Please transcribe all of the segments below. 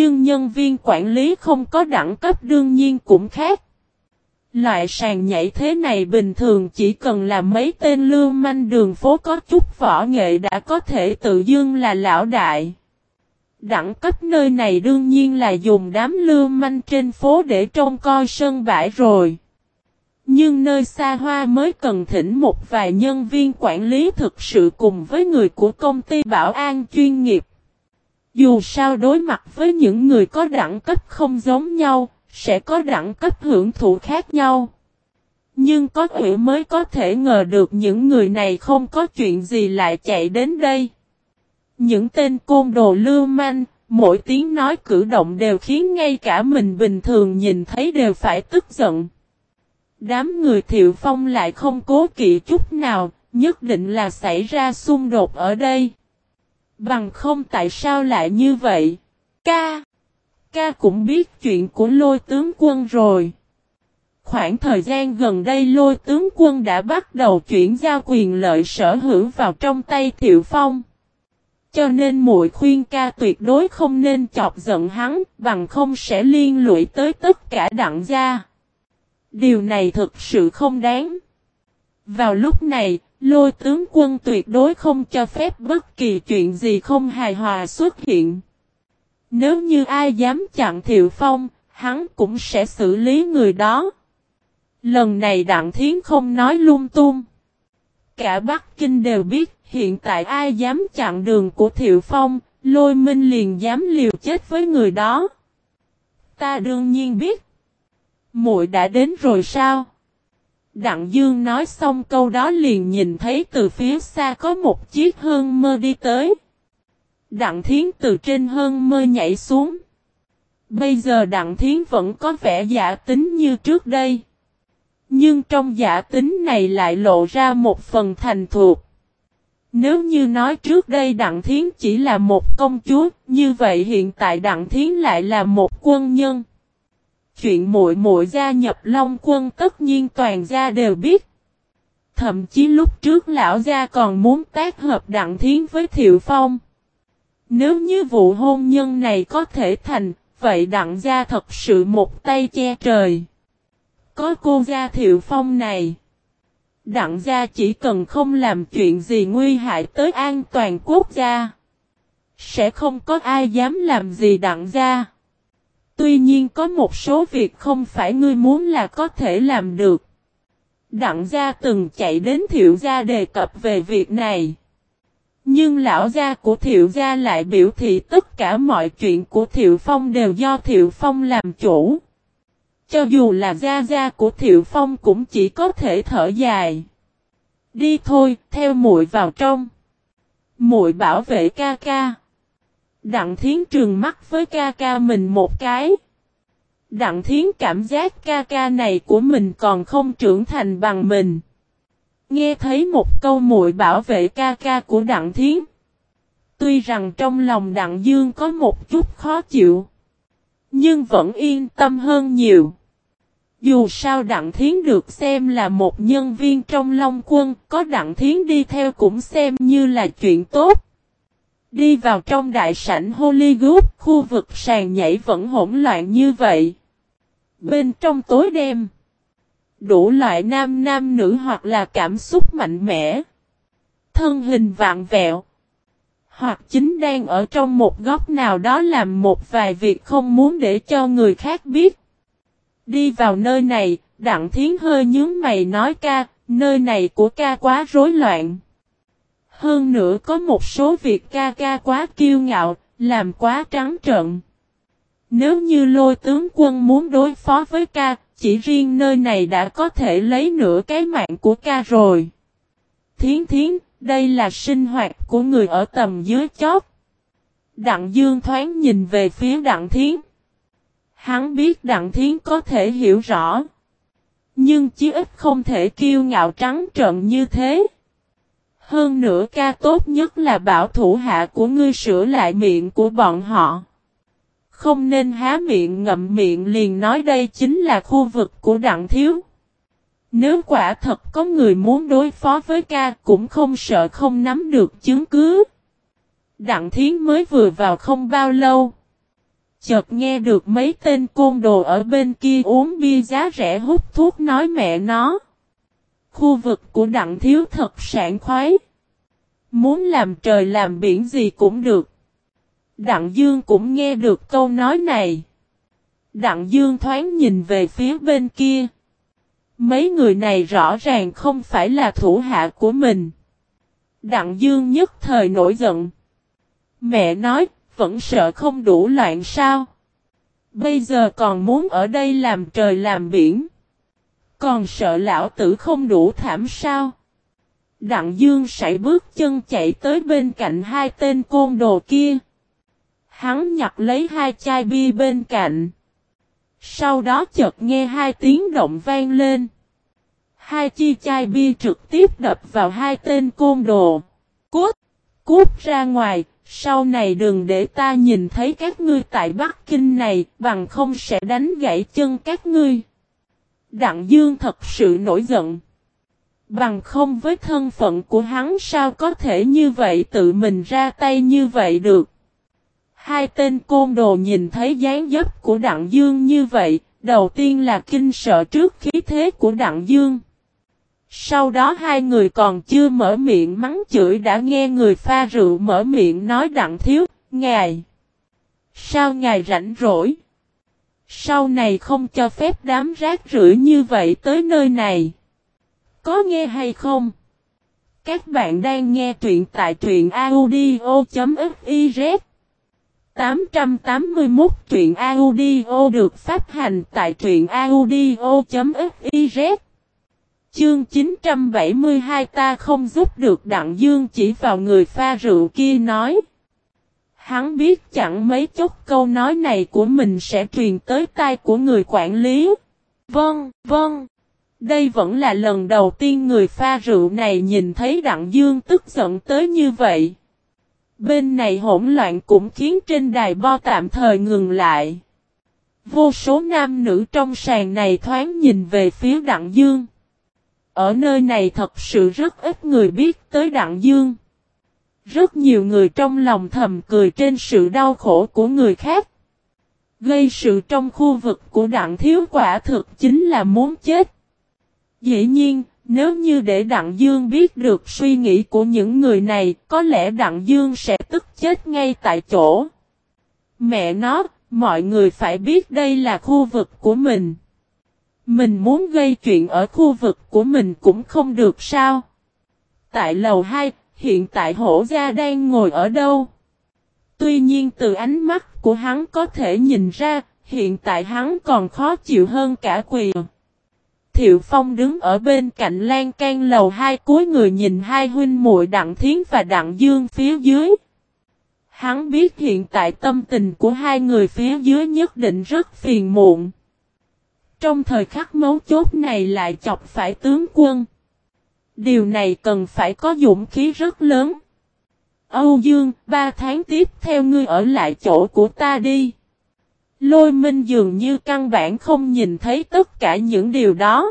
Nhưng nhân viên quản lý không có đẳng cấp đương nhiên cũng khác. Loại sàn nhảy thế này bình thường chỉ cần là mấy tên lưu manh đường phố có chút võ nghệ đã có thể tự dưng là lão đại. Đẳng cấp nơi này đương nhiên là dùng đám lưu manh trên phố để trông coi sân bãi rồi. Nhưng nơi xa hoa mới cần thỉnh một vài nhân viên quản lý thực sự cùng với người của công ty bảo an chuyên nghiệp. Dù sao đối mặt với những người có đẳng cấp không giống nhau, sẽ có đẳng cấp hưởng thụ khác nhau. Nhưng có quỷ mới có thể ngờ được những người này không có chuyện gì lại chạy đến đây. Những tên côn đồ lưu manh, mỗi tiếng nói cử động đều khiến ngay cả mình bình thường nhìn thấy đều phải tức giận. Đám người thiệu phong lại không cố kỵ chút nào, nhất định là xảy ra xung đột ở đây. Bằng không tại sao lại như vậy? Ca! Ca cũng biết chuyện của lôi tướng quân rồi. Khoảng thời gian gần đây lôi tướng quân đã bắt đầu chuyển giao quyền lợi sở hữu vào trong tay Thiệu Phong. Cho nên muội khuyên ca tuyệt đối không nên chọc giận hắn, bằng không sẽ liên lụy tới tất cả đặng gia. Điều này thực sự không đáng. Vào lúc này, lôi tướng quân tuyệt đối không cho phép bất kỳ chuyện gì không hài hòa xuất hiện. Nếu như ai dám chặn Thiệu Phong, hắn cũng sẽ xử lý người đó. Lần này Đặng Thiến không nói lung tung. Cả Bắc Kinh đều biết hiện tại ai dám chặn đường của Thiệu Phong, lôi minh liền dám liều chết với người đó. Ta đương nhiên biết. muội đã đến rồi sao? Đặng Dương nói xong câu đó liền nhìn thấy từ phía xa có một chiếc hương mơ đi tới. Đặng Thiến từ trên hơn mơ nhảy xuống. Bây giờ Đặng Thiến vẫn có vẻ giả tính như trước đây. Nhưng trong giả tính này lại lộ ra một phần thành thuộc. Nếu như nói trước đây Đặng Thiến chỉ là một công chúa, như vậy hiện tại Đặng Thiến lại là một quân nhân. Chuyện muội muội gia nhập Long quân tất nhiên toàn gia đều biết. Thậm chí lúc trước lão gia còn muốn tác hợp Đặng Thiến với Thiệu Phong. Nếu như vụ hôn nhân này có thể thành, vậy đặng gia thật sự một tay che trời. Có cô gia thiệu phong này. Đặng gia chỉ cần không làm chuyện gì nguy hại tới an toàn quốc gia. Sẽ không có ai dám làm gì đặng gia. Tuy nhiên có một số việc không phải ngươi muốn là có thể làm được. Đặng gia từng chạy đến thiệu gia đề cập về việc này. Nhưng lão gia của Thiệu gia lại biểu thị tất cả mọi chuyện của Thiệu Phong đều do Thiệu Phong làm chủ. Cho dù là gia gia của Thiệu Phong cũng chỉ có thể thở dài. Đi thôi, theo muội vào trong. Muội bảo vệ ca ca. Đặng Thiến trường mắt với ca ca mình một cái. Đặng Thiến cảm giác ca ca này của mình còn không trưởng thành bằng mình. Nghe thấy một câu muội bảo vệ ca ca của Đặng Thiến. Tuy rằng trong lòng Đặng Dương có một chút khó chịu. Nhưng vẫn yên tâm hơn nhiều. Dù sao Đặng Thiến được xem là một nhân viên trong Long Quân, có Đặng Thiến đi theo cũng xem như là chuyện tốt. Đi vào trong đại sảnh Hollywood, khu vực sàn nhảy vẫn hỗn loạn như vậy. Bên trong tối đêm, đủ loại nam nam nữ hoặc là cảm xúc mạnh mẽ, thân hình vạn vẹo, hoặc chính đang ở trong một góc nào đó làm một vài việc không muốn để cho người khác biết. Đi vào nơi này, Đặng Thiến hơi nhướng mày nói ca, nơi này của ca quá rối loạn. Hơn nữa có một số việc ca ca quá kiêu ngạo, làm quá trắng trợn. Nếu như lôi tướng quân muốn đối phó với ca, chỉ riêng nơi này đã có thể lấy nửa cái mạng của ca rồi. Thiến thiến, đây là sinh hoạt của người ở tầm dưới chót Đặng Dương thoáng nhìn về phía Đặng Thiến. Hắn biết Đặng Thiến có thể hiểu rõ. Nhưng chí ít không thể kiêu ngạo trắng trợn như thế. Hơn nữa ca tốt nhất là bảo thủ hạ của ngươi sửa lại miệng của bọn họ. Không nên há miệng ngậm miệng liền nói đây chính là khu vực của Đặng Thiếu. Nếu quả thật có người muốn đối phó với ca cũng không sợ không nắm được chứng cứ. Đặng Thiến mới vừa vào không bao lâu. Chợt nghe được mấy tên côn đồ ở bên kia uống bia giá rẻ hút thuốc nói mẹ nó. Khu vực của đặng thiếu thật sản khoái. Muốn làm trời làm biển gì cũng được. Đặng Dương cũng nghe được câu nói này. Đặng Dương thoáng nhìn về phía bên kia. Mấy người này rõ ràng không phải là thủ hạ của mình. Đặng Dương nhất thời nổi giận. Mẹ nói, vẫn sợ không đủ loạn sao. Bây giờ còn muốn ở đây làm trời làm biển. Còn sợ lão tử không đủ thảm sao. Đặng Dương sải bước chân chạy tới bên cạnh hai tên côn đồ kia. Hắn nhặt lấy hai chai bia bên cạnh. Sau đó chợt nghe hai tiếng động vang lên. Hai chi chai bia trực tiếp đập vào hai tên côn đồ. Cút! Cút ra ngoài, sau này đừng để ta nhìn thấy các ngươi tại Bắc Kinh này, bằng không sẽ đánh gãy chân các ngươi. Đặng Dương thật sự nổi giận. Bằng không với thân phận của hắn sao có thể như vậy tự mình ra tay như vậy được. Hai tên côn đồ nhìn thấy dáng dấp của Đặng Dương như vậy, đầu tiên là kinh sợ trước khí thế của Đặng Dương. Sau đó hai người còn chưa mở miệng mắng chửi đã nghe người pha rượu mở miệng nói Đặng Thiếu, Ngài. Sao Ngài rảnh rỗi? Sau này không cho phép đám rác rưởi như vậy tới nơi này. Có nghe hay không? Các bạn đang nghe truyện tại truyện audio.fiz 881 truyện audio được phát hành tại truyện audio.fiz Chương 972 ta không giúp được Đặng Dương chỉ vào người pha rượu kia nói. Hắn biết chẳng mấy chốc câu nói này của mình sẽ truyền tới tai của người quản lý. Vâng, vâng. Đây vẫn là lần đầu tiên người pha rượu này nhìn thấy Đặng Dương tức giận tới như vậy. Bên này hỗn loạn cũng khiến trên đài bo tạm thời ngừng lại. Vô số nam nữ trong sàn này thoáng nhìn về phía Đặng Dương. Ở nơi này thật sự rất ít người biết tới Đặng Dương. Rất nhiều người trong lòng thầm cười trên sự đau khổ của người khác. Gây sự trong khu vực của Đặng Thiếu quả thực chính là muốn chết. Dĩ nhiên, nếu như để Đặng Dương biết được suy nghĩ của những người này, có lẽ Đặng Dương sẽ tức chết ngay tại chỗ. Mẹ nó, mọi người phải biết đây là khu vực của mình. Mình muốn gây chuyện ở khu vực của mình cũng không được sao. Tại lầu 2, hiện tại hổ gia đang ngồi ở đâu? Tuy nhiên từ ánh mắt của hắn có thể nhìn ra, hiện tại hắn còn khó chịu hơn cả quỳ. Thiệu Phong đứng ở bên cạnh lan can lầu hai cuối người nhìn hai huynh muội Đặng Thiến và Đặng Dương phía dưới. Hắn biết hiện tại tâm tình của hai người phía dưới nhất định rất phiền muộn. Trong thời khắc mấu chốt này lại chọc phải tướng quân. Điều này cần phải có dũng khí rất lớn. Âu Dương, ba tháng tiếp theo ngươi ở lại chỗ của ta đi. Lôi minh dường như căn bản không nhìn thấy tất cả những điều đó.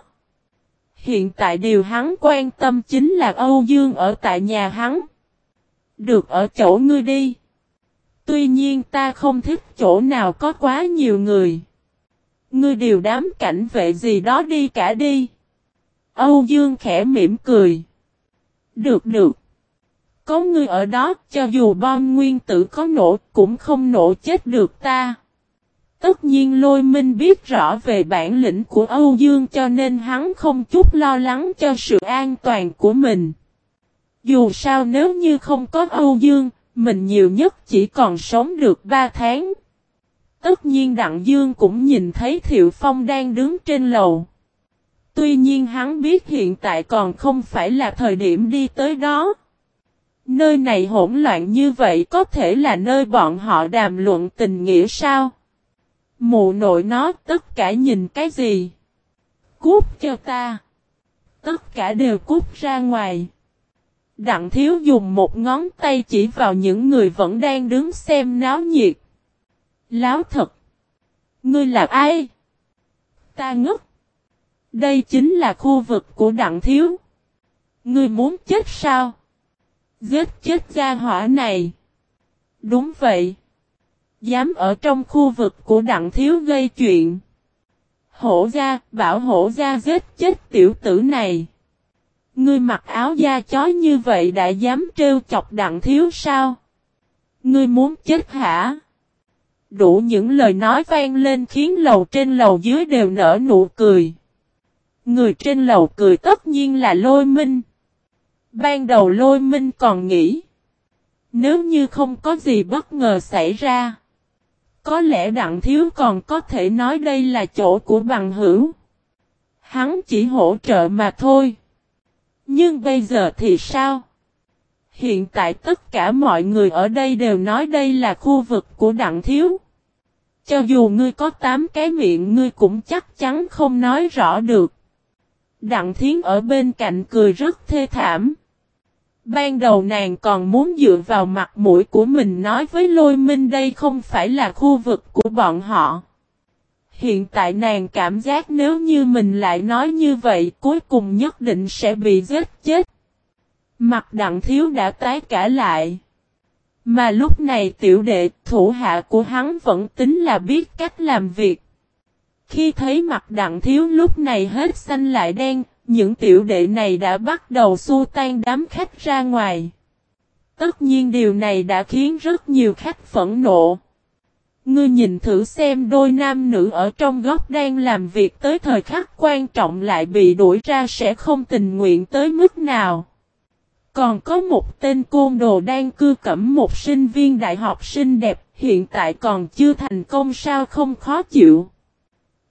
Hiện tại điều hắn quan tâm chính là Âu Dương ở tại nhà hắn. Được ở chỗ ngươi đi. Tuy nhiên ta không thích chỗ nào có quá nhiều người. Ngươi điều đám cảnh vệ gì đó đi cả đi. Âu Dương khẽ mỉm cười. Được được. Có ngươi ở đó, cho dù bom nguyên tử có nổ, cũng không nổ chết được ta. Tất nhiên lôi minh biết rõ về bản lĩnh của Âu Dương cho nên hắn không chút lo lắng cho sự an toàn của mình. Dù sao nếu như không có Âu Dương, mình nhiều nhất chỉ còn sống được 3 tháng. Tất nhiên Đặng Dương cũng nhìn thấy Thiệu Phong đang đứng trên lầu. Tuy nhiên hắn biết hiện tại còn không phải là thời điểm đi tới đó. Nơi này hỗn loạn như vậy có thể là nơi bọn họ đàm luận tình nghĩa sao? Mụ nội nó, tất cả nhìn cái gì? Cút cho ta. Tất cả đều cút ra ngoài. Đặng thiếu dùng một ngón tay chỉ vào những người vẫn đang đứng xem náo nhiệt. Láo thật. Ngươi là ai? Ta ngất. Đây chính là khu vực của đặng thiếu. Ngươi muốn chết sao? Giết chết gia hỏa này. Đúng vậy. Dám ở trong khu vực của đặng thiếu gây chuyện. Hổ gia, bảo hổ gia giết chết tiểu tử này. Ngươi mặc áo da chó như vậy đã dám trêu chọc đặng thiếu sao? Ngươi muốn chết hả? Đủ những lời nói vang lên khiến lầu trên lầu dưới đều nở nụ cười. Người trên lầu cười tất nhiên là lôi minh. Ban đầu lôi minh còn nghĩ. Nếu như không có gì bất ngờ xảy ra. Có lẽ đặng thiếu còn có thể nói đây là chỗ của bằng hữu. Hắn chỉ hỗ trợ mà thôi. Nhưng bây giờ thì sao? Hiện tại tất cả mọi người ở đây đều nói đây là khu vực của đặng thiếu. Cho dù ngươi có tám cái miệng, ngươi cũng chắc chắn không nói rõ được. Đặng thiến ở bên cạnh cười rất thê thảm. Ban đầu nàng còn muốn dựa vào mặt mũi của mình nói với lôi minh đây không phải là khu vực của bọn họ. Hiện tại nàng cảm giác nếu như mình lại nói như vậy, cuối cùng nhất định sẽ bị giết chết. Mặt đặng thiếu đã tái cả lại. Mà lúc này tiểu đệ, thủ hạ của hắn vẫn tính là biết cách làm việc. Khi thấy mặt đặng thiếu lúc này hết xanh lại đen, những tiểu đệ này đã bắt đầu xua tan đám khách ra ngoài. Tất nhiên điều này đã khiến rất nhiều khách phẫn nộ. Ngươi nhìn thử xem đôi nam nữ ở trong góc đang làm việc tới thời khắc quan trọng lại bị đuổi ra sẽ không tình nguyện tới mức nào. Còn có một tên côn đồ đang cư cẩm một sinh viên đại học xinh đẹp, hiện tại còn chưa thành công sao không khó chịu.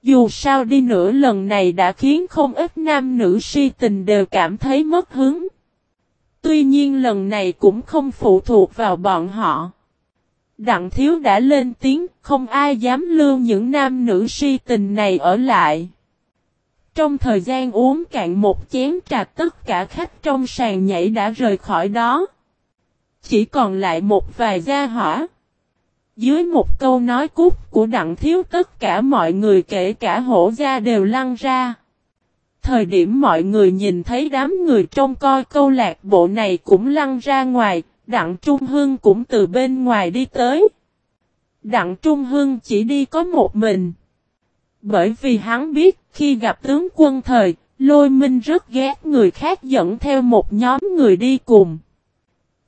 Dù sao đi nữa lần này đã khiến không ít nam nữ si tình đều cảm thấy mất hứng. Tuy nhiên lần này cũng không phụ thuộc vào bọn họ. Đặng thiếu đã lên tiếng, không ai dám lưu những nam nữ si tình này ở lại. Trong thời gian uống cạn một chén trà tất cả khách trong sàn nhảy đã rời khỏi đó. Chỉ còn lại một vài gia hỏa. Dưới một câu nói cút của đặng thiếu tất cả mọi người kể cả hổ gia đều lăn ra. Thời điểm mọi người nhìn thấy đám người trong coi câu lạc bộ này cũng lăn ra ngoài, đặng Trung Hưng cũng từ bên ngoài đi tới. Đặng Trung Hưng chỉ đi có một mình. Bởi vì hắn biết khi gặp tướng quân thời, lôi minh rất ghét người khác dẫn theo một nhóm người đi cùng.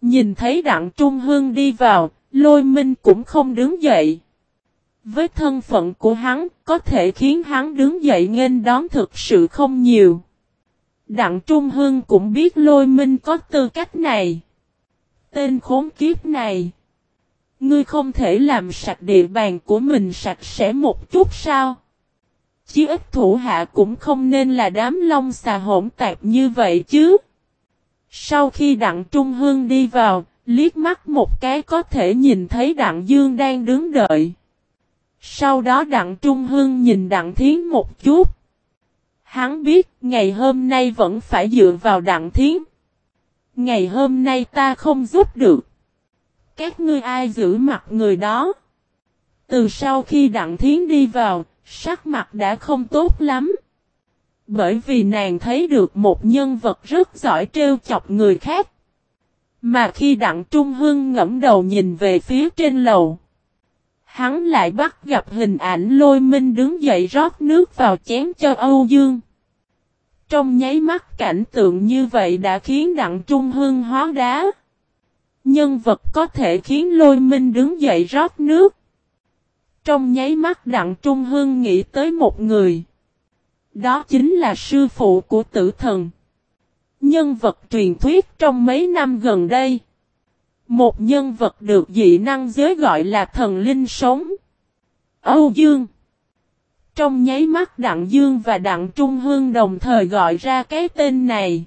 Nhìn thấy đặng Trung Hưng đi vào, lôi minh cũng không đứng dậy. Với thân phận của hắn, có thể khiến hắn đứng dậy nghênh đón thực sự không nhiều. Đặng Trung Hưng cũng biết lôi minh có tư cách này. Tên khốn kiếp này. Ngươi không thể làm sạch địa bàn của mình sạch sẽ một chút sao? Chí ít thủ hạ cũng không nên là đám long xà hỗn tạp như vậy chứ. Sau khi Đặng Trung Hương đi vào, liếc mắt một cái có thể nhìn thấy Đặng Dương đang đứng đợi. Sau đó Đặng Trung Hương nhìn Đặng Thiến một chút. Hắn biết ngày hôm nay vẫn phải dựa vào Đặng Thiến. Ngày hôm nay ta không giúp được. Các ngươi ai giữ mặt người đó. Từ sau khi Đặng Thiến đi vào, sắc mặt đã không tốt lắm. Bởi vì nàng thấy được một nhân vật rất giỏi trêu chọc người khác. Mà khi Đặng Trung Hưng ngẫm đầu nhìn về phía trên lầu. Hắn lại bắt gặp hình ảnh lôi minh đứng dậy rót nước vào chén cho Âu Dương. Trong nháy mắt cảnh tượng như vậy đã khiến Đặng Trung Hưng hóa đá. Nhân vật có thể khiến lôi minh đứng dậy rót nước. Trong nháy mắt Đặng Trung Hưng nghĩ tới một người. Đó chính là sư phụ của tử thần. Nhân vật truyền thuyết trong mấy năm gần đây. Một nhân vật được dị năng giới gọi là thần linh sống. Âu Dương. Trong nháy mắt Đặng Dương và Đặng Trung Hương đồng thời gọi ra cái tên này.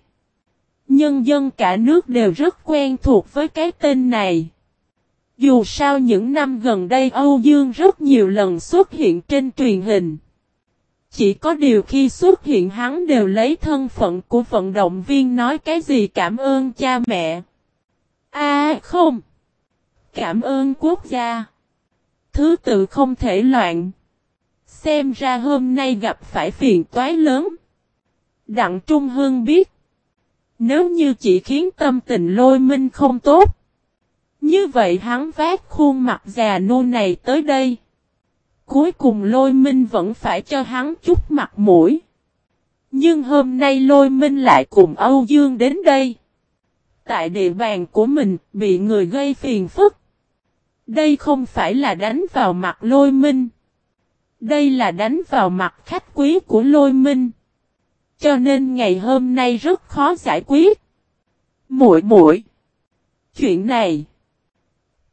Nhân dân cả nước đều rất quen thuộc với cái tên này. Dù sao những năm gần đây Âu Dương rất nhiều lần xuất hiện trên truyền hình. Chỉ có điều khi xuất hiện hắn đều lấy thân phận của vận động viên nói cái gì cảm ơn cha mẹ. À không. Cảm ơn quốc gia. Thứ tự không thể loạn. Xem ra hôm nay gặp phải phiền toái lớn. Đặng Trung Hương biết. Nếu như chỉ khiến tâm tình lôi minh không tốt. Như vậy hắn vác khuôn mặt già nô này tới đây. Cuối cùng lôi minh vẫn phải cho hắn chút mặt mũi. Nhưng hôm nay lôi minh lại cùng Âu Dương đến đây. Tại địa bàn của mình bị người gây phiền phức. Đây không phải là đánh vào mặt lôi minh. Đây là đánh vào mặt khách quý của lôi minh. Cho nên ngày hôm nay rất khó giải quyết. Muội muội, Chuyện này.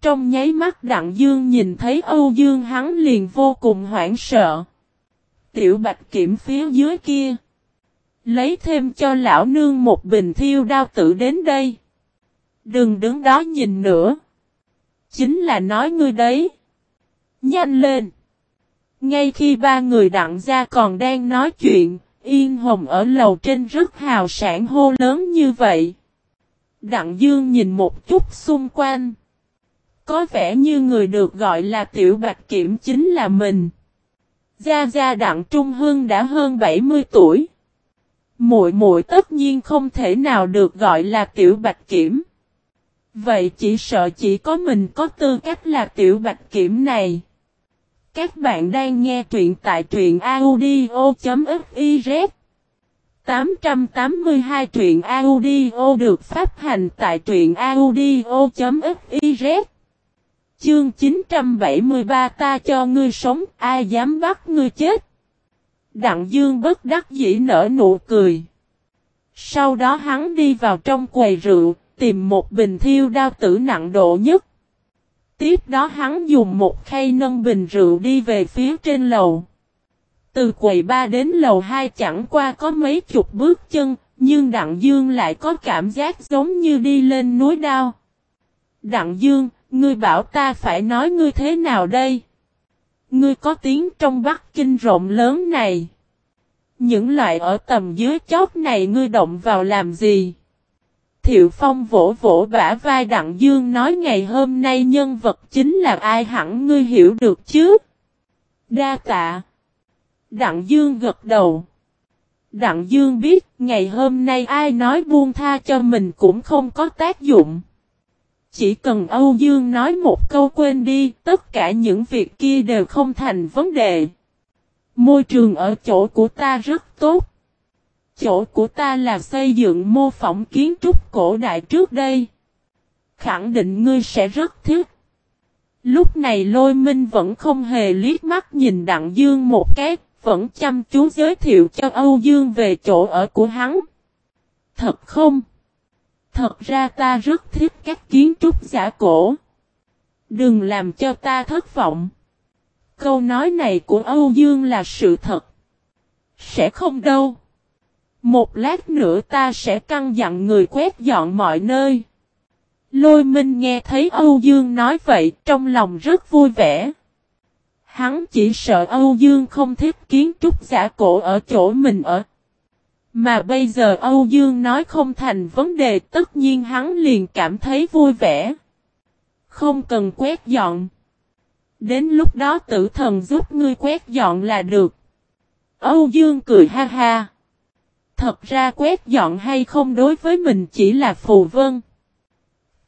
Trong nháy mắt Đặng Dương nhìn thấy Âu Dương hắn liền vô cùng hoảng sợ. Tiểu Bạch Kiểm phía dưới kia. Lấy thêm cho lão nương một bình thiêu đao tử đến đây. Đừng đứng đó nhìn nữa. Chính là nói ngươi đấy. Nhanh lên. Ngay khi ba người đặng gia còn đang nói chuyện, Yên Hồng ở lầu trên rất hào sản hô lớn như vậy. Đặng Dương nhìn một chút xung quanh. Có vẻ như người được gọi là Tiểu Bạch Kiểm chính là mình. Gia Gia Đặng Trung Hương đã hơn 70 tuổi. Muội muội tất nhiên không thể nào được gọi là Tiểu Bạch Kiểm. Vậy chỉ sợ chỉ có mình có tư cách là Tiểu Bạch Kiểm này. Các bạn đang nghe truyện tại truyện audio.fiz 882 truyện audio được phát hành tại truyện audio.fiz Chương 973 ta cho ngươi sống, ai dám bắt ngươi chết. Đặng Dương bất đắc dĩ nở nụ cười. Sau đó hắn đi vào trong quầy rượu, tìm một bình thiêu đao tử nặng độ nhất. Tiếp đó hắn dùng một khay nâng bình rượu đi về phía trên lầu. Từ quầy ba đến lầu hai chẳng qua có mấy chục bước chân, nhưng Đặng Dương lại có cảm giác giống như đi lên núi đao. Đặng Dương, ngươi bảo ta phải nói ngươi thế nào đây? Ngươi có tiếng trong Bắc Kinh rộng lớn này. Những loại ở tầm dưới chót này ngươi động vào làm gì? Thiệu Phong vỗ vỗ bả vai Đặng Dương nói ngày hôm nay nhân vật chính là ai hẳn ngươi hiểu được chứ? Đa tạ. Đặng Dương gật đầu. Đặng Dương biết ngày hôm nay ai nói buông tha cho mình cũng không có tác dụng. Chỉ cần Âu Dương nói một câu quên đi, tất cả những việc kia đều không thành vấn đề. Môi trường ở chỗ của ta rất tốt. Chỗ của ta là xây dựng mô phỏng kiến trúc cổ đại trước đây. Khẳng định ngươi sẽ rất thích. Lúc này lôi minh vẫn không hề liếc mắt nhìn Đặng Dương một cái, vẫn chăm chú giới thiệu cho Âu Dương về chỗ ở của hắn. Thật không? Thật ra ta rất thích các kiến trúc giả cổ. Đừng làm cho ta thất vọng. Câu nói này của Âu Dương là sự thật. Sẽ không đâu. Một lát nữa ta sẽ căng dặn người quét dọn mọi nơi. Lôi Minh nghe thấy Âu Dương nói vậy, trong lòng rất vui vẻ. Hắn chỉ sợ Âu Dương không thích kiến trúc giả cổ ở chỗ mình ở. Mà bây giờ Âu Dương nói không thành vấn đề, tất nhiên hắn liền cảm thấy vui vẻ. Không cần quét dọn. Đến lúc đó tử thần giúp ngươi quét dọn là được. Âu Dương cười ha ha. Thật ra quét dọn hay không đối với mình chỉ là phù vân.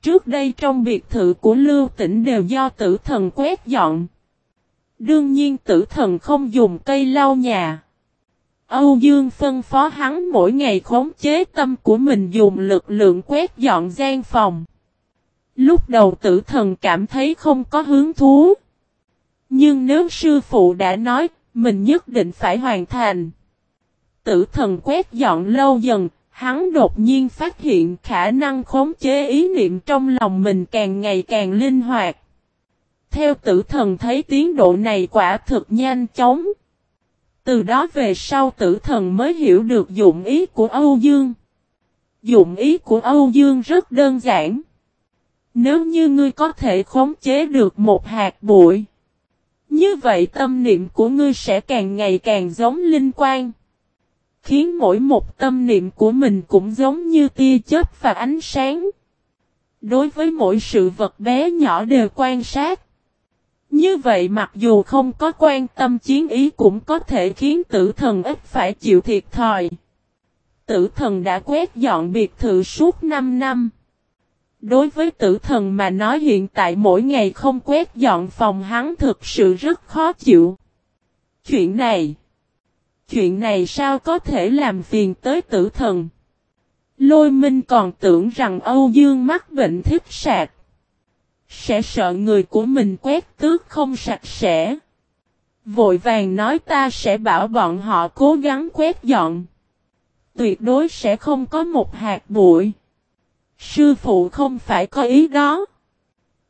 Trước đây trong biệt thự của Lưu Tĩnh đều do tử thần quét dọn. Đương nhiên tử thần không dùng cây lau nhà. Âu Dương phân phó hắn mỗi ngày khống chế tâm của mình dùng lực lượng quét dọn gian phòng. Lúc đầu tử thần cảm thấy không có hứng thú. Nhưng nếu sư phụ đã nói, mình nhất định phải hoàn thành. Tử thần quét dọn lâu dần, hắn đột nhiên phát hiện khả năng khống chế ý niệm trong lòng mình càng ngày càng linh hoạt. Theo tử thần thấy tiến độ này quả thực nhanh chóng. Từ đó về sau tử thần mới hiểu được dụng ý của Âu Dương. Dụng ý của Âu Dương rất đơn giản. Nếu như ngươi có thể khống chế được một hạt bụi, như vậy tâm niệm của ngươi sẽ càng ngày càng giống linh quan. Khiến mỗi một tâm niệm của mình cũng giống như tia chớp và ánh sáng. Đối với mỗi sự vật bé nhỏ đều quan sát. Như vậy mặc dù không có quan tâm chiến ý cũng có thể khiến tử thần ít phải chịu thiệt thòi. Tử thần đã quét dọn biệt thự suốt 5 năm. Đối với tử thần mà nói hiện tại mỗi ngày không quét dọn phòng hắn thực sự rất khó chịu. Chuyện này. Chuyện này sao có thể làm phiền tới tử thần. Lôi minh còn tưởng rằng Âu Dương mắc bệnh thiết sạc. Sẽ sợ người của mình quét tước không sạch sẽ. Vội vàng nói ta sẽ bảo bọn họ cố gắng quét dọn. Tuyệt đối sẽ không có một hạt bụi. Sư phụ không phải có ý đó.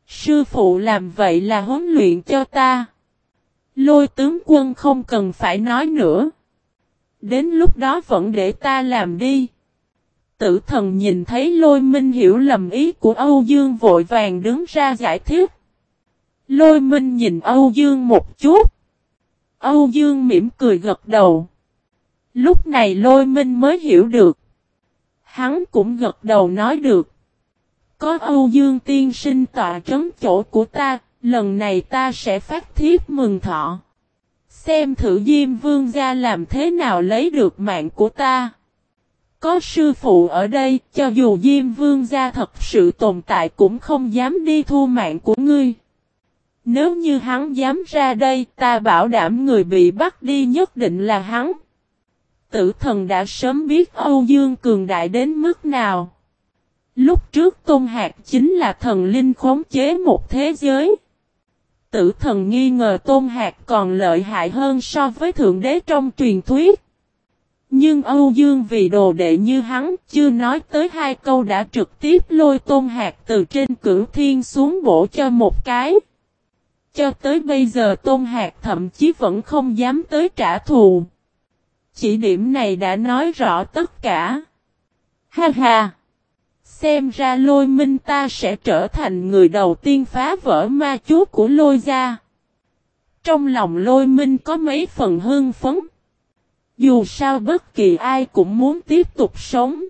Sư phụ làm vậy là huấn luyện cho ta. Lôi tướng quân không cần phải nói nữa. Đến lúc đó vẫn để ta làm đi. Tử thần nhìn thấy lôi minh hiểu lầm ý của Âu Dương vội vàng đứng ra giải thích. Lôi minh nhìn Âu Dương một chút. Âu Dương mỉm cười gật đầu. Lúc này lôi minh mới hiểu được. Hắn cũng gật đầu nói được. Có Âu Dương tiên sinh tọa trấn chỗ của ta, lần này ta sẽ phát thiếp mừng thọ. Xem thử Diêm Vương gia làm thế nào lấy được mạng của ta. Có sư phụ ở đây, cho dù Diêm Vương gia thật sự tồn tại cũng không dám đi thu mạng của ngươi. Nếu như hắn dám ra đây, ta bảo đảm người bị bắt đi nhất định là hắn. Tử thần đã sớm biết Âu Dương cường đại đến mức nào. Lúc trước Tôn Hạc chính là thần linh khống chế một thế giới. Tử thần nghi ngờ Tôn Hạc còn lợi hại hơn so với Thượng Đế trong truyền thuyết. Nhưng Âu Dương vì đồ đệ như hắn, chưa nói tới hai câu đã trực tiếp lôi Tôn hạt từ trên cửu thiên xuống bổ cho một cái. Cho tới bây giờ Tôn hạt thậm chí vẫn không dám tới trả thù. Chỉ điểm này đã nói rõ tất cả. Ha ha! Xem ra lôi minh ta sẽ trở thành người đầu tiên phá vỡ ma chú của lôi gia. Trong lòng lôi minh có mấy phần hưng phấn. Dù sao bất kỳ ai cũng muốn tiếp tục sống.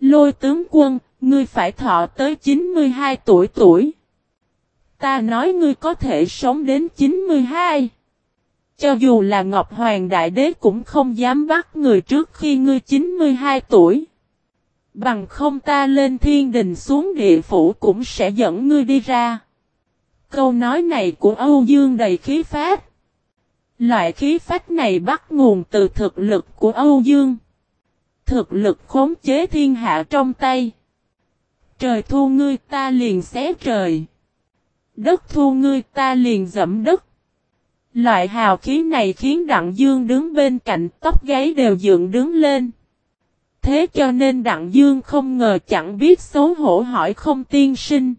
Lôi tướng quân, ngươi phải thọ tới 92 tuổi tuổi. Ta nói ngươi có thể sống đến 92. Cho dù là Ngọc Hoàng Đại Đế cũng không dám bắt người trước khi ngươi 92 tuổi. Bằng không ta lên thiên đình xuống địa phủ cũng sẽ dẫn ngươi đi ra. Câu nói này của Âu Dương đầy khí phát. Loại khí phách này bắt nguồn từ thực lực của Âu Dương. Thực lực khống chế thiên hạ trong tay. Trời thu ngươi ta liền xé trời. Đất thu ngươi ta liền dẫm đất. Loại hào khí này khiến Đặng Dương đứng bên cạnh tóc gáy đều dựng đứng lên. Thế cho nên Đặng Dương không ngờ chẳng biết xấu hổ hỏi không tiên sinh.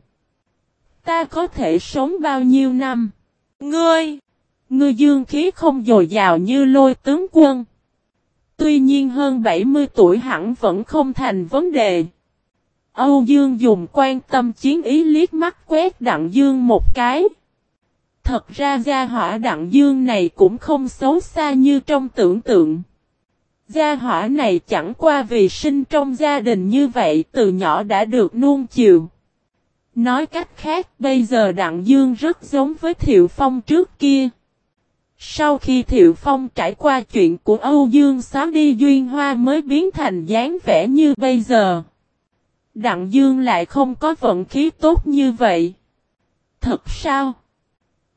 Ta có thể sống bao nhiêu năm? Ngươi! Ngươi dương khí không dồi dào như lôi tướng quân. Tuy nhiên hơn 70 tuổi hẳn vẫn không thành vấn đề. Âu Dương dùng quan tâm chiến ý liếc mắt quét Đặng Dương một cái. Thật ra gia hỏa Đặng Dương này cũng không xấu xa như trong tưởng tượng. Gia hỏa này chẳng qua vì sinh trong gia đình như vậy từ nhỏ đã được nuông chiều. Nói cách khác, bây giờ Đặng Dương rất giống với Thiệu Phong trước kia. Sau khi Thiệu Phong trải qua chuyện của Âu Dương xóa đi duyên hoa mới biến thành dáng vẻ như bây giờ. Đặng Dương lại không có vận khí tốt như vậy. Thật sao?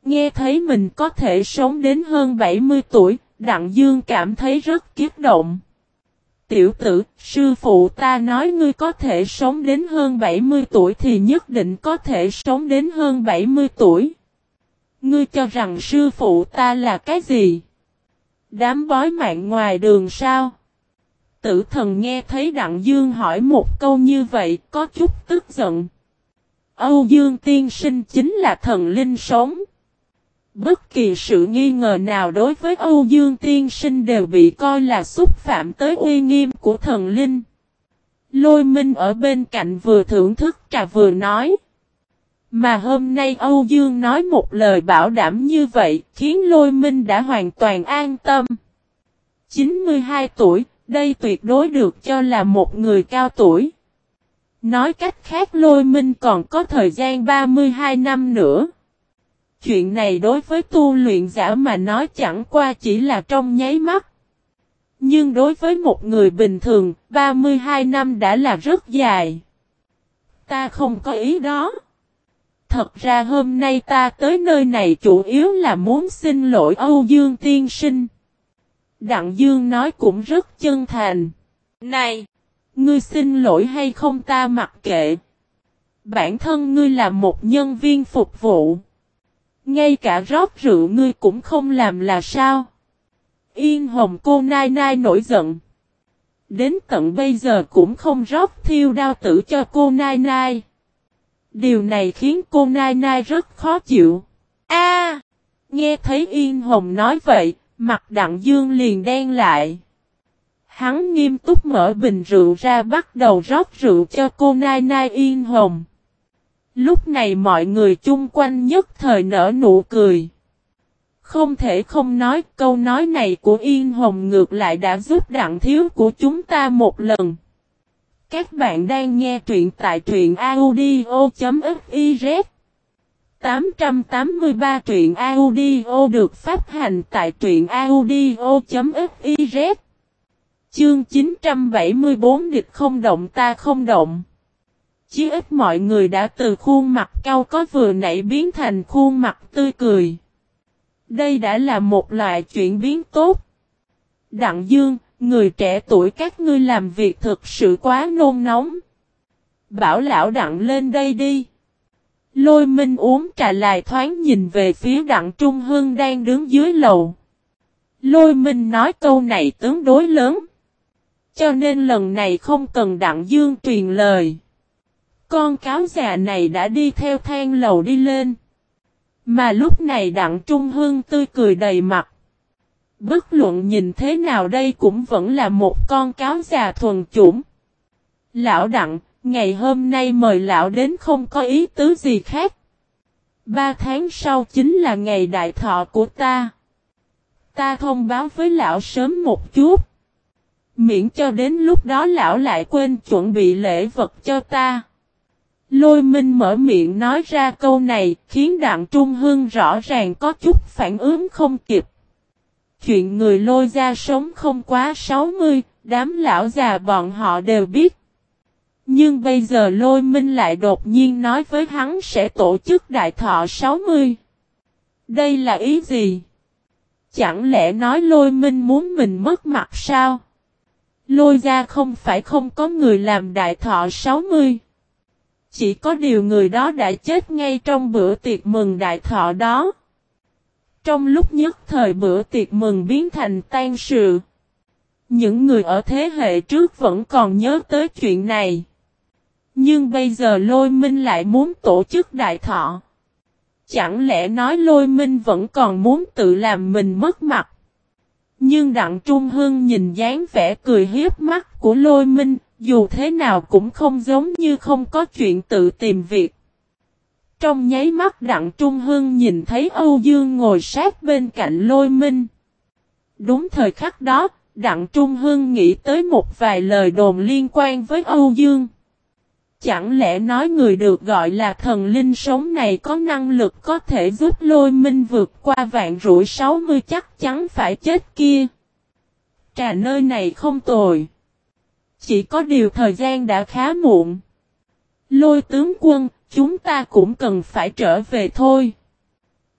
Nghe thấy mình có thể sống đến hơn 70 tuổi, Đặng Dương cảm thấy rất kiếp động. Tiểu tử, sư phụ ta nói ngươi có thể sống đến hơn 70 tuổi thì nhất định có thể sống đến hơn 70 tuổi. Ngươi cho rằng sư phụ ta là cái gì? Đám bói mạng ngoài đường sao? Tử thần nghe thấy Đặng Dương hỏi một câu như vậy có chút tức giận. Âu Dương tiên sinh chính là thần linh sống. Bất kỳ sự nghi ngờ nào đối với Âu Dương tiên sinh đều bị coi là xúc phạm tới uy nghiêm của thần linh. Lôi minh ở bên cạnh vừa thưởng thức trà vừa nói. Mà hôm nay Âu Dương nói một lời bảo đảm như vậy khiến lôi minh đã hoàn toàn an tâm. 92 tuổi, đây tuyệt đối được cho là một người cao tuổi. Nói cách khác lôi minh còn có thời gian 32 năm nữa. Chuyện này đối với tu luyện giả mà nói chẳng qua chỉ là trong nháy mắt. Nhưng đối với một người bình thường, 32 năm đã là rất dài. Ta không có ý đó. Thật ra hôm nay ta tới nơi này chủ yếu là muốn xin lỗi Âu Dương tiên sinh. Đặng Dương nói cũng rất chân thành. Này! Ngươi xin lỗi hay không ta mặc kệ. Bản thân ngươi là một nhân viên phục vụ. Ngay cả rót rượu ngươi cũng không làm là sao? Yên hồng cô nai nai nổi giận. Đến tận bây giờ cũng không rót thiêu đao tử cho cô nai nai. Điều này khiến cô nai nai rất khó chịu. A, Nghe thấy Yên Hồng nói vậy, mặt đặng dương liền đen lại. Hắn nghiêm túc mở bình rượu ra bắt đầu rót rượu cho cô Nai Nai Yên Hồng. Lúc này mọi người chung quanh nhất thời nở nụ cười. Không thể không nói câu nói này của Yên Hồng ngược lại đã giúp đặng thiếu của chúng ta một lần. Các bạn đang nghe truyện tại truyện audio.fiz 883 truyện audio được phát hành tại truyện audio.fiz Chương 974 địch không động ta không động. Chí ít mọi người đã từ khuôn mặt cao có vừa nãy biến thành khuôn mặt tươi cười. Đây đã là một loại chuyển biến tốt. Đặng Dương, người trẻ tuổi các ngươi làm việc thực sự quá nôn nóng. Bảo lão đặng lên đây đi. Lôi minh uống trà lại thoáng nhìn về phía đặng Trung Hương đang đứng dưới lầu. Lôi minh nói câu này tướng đối lớn. Cho nên lần này không cần đặng dương truyền lời. Con cáo già này đã đi theo thang lầu đi lên. Mà lúc này đặng Trung Hương tươi cười đầy mặt. Bất luận nhìn thế nào đây cũng vẫn là một con cáo già thuần chủng. Lão đặng, ngày hôm nay mời lão đến không có ý tứ gì khác. Ba tháng sau chính là ngày đại thọ của ta. Ta thông báo với lão sớm một chút. Miễn cho đến lúc đó lão lại quên chuẩn bị lễ vật cho ta. Lôi minh mở miệng nói ra câu này khiến đặng trung hương rõ ràng có chút phản ứng không kịp. Chuyện người lôi ra sống không quá 60, đám lão già bọn họ đều biết. Nhưng bây giờ lôi minh lại đột nhiên nói với hắn sẽ tổ chức đại thọ 60. Đây là ý gì? Chẳng lẽ nói lôi minh muốn mình mất mặt sao? Lôi ra không phải không có người làm đại thọ 60. Chỉ có điều người đó đã chết ngay trong bữa tiệc mừng đại thọ đó. Trong lúc nhất thời bữa tiệc mừng biến thành tan sự. Những người ở thế hệ trước vẫn còn nhớ tới chuyện này. Nhưng bây giờ lôi minh lại muốn tổ chức đại thọ. Chẳng lẽ nói lôi minh vẫn còn muốn tự làm mình mất mặt. Nhưng Đặng Trung Hưng nhìn dáng vẻ cười hiếp mắt của lôi minh, dù thế nào cũng không giống như không có chuyện tự tìm việc. Trong nháy mắt Đặng Trung Hưng nhìn thấy Âu Dương ngồi sát bên cạnh lôi minh. Đúng thời khắc đó, Đặng Trung Hưng nghĩ tới một vài lời đồn liên quan với Âu Dương. Chẳng lẽ nói người được gọi là thần linh sống này có năng lực có thể giúp lôi minh vượt qua vạn rủi 60 chắc chắn phải chết kia. Trà nơi này không tồi. Chỉ có điều thời gian đã khá muộn. Lôi tướng quân, chúng ta cũng cần phải trở về thôi.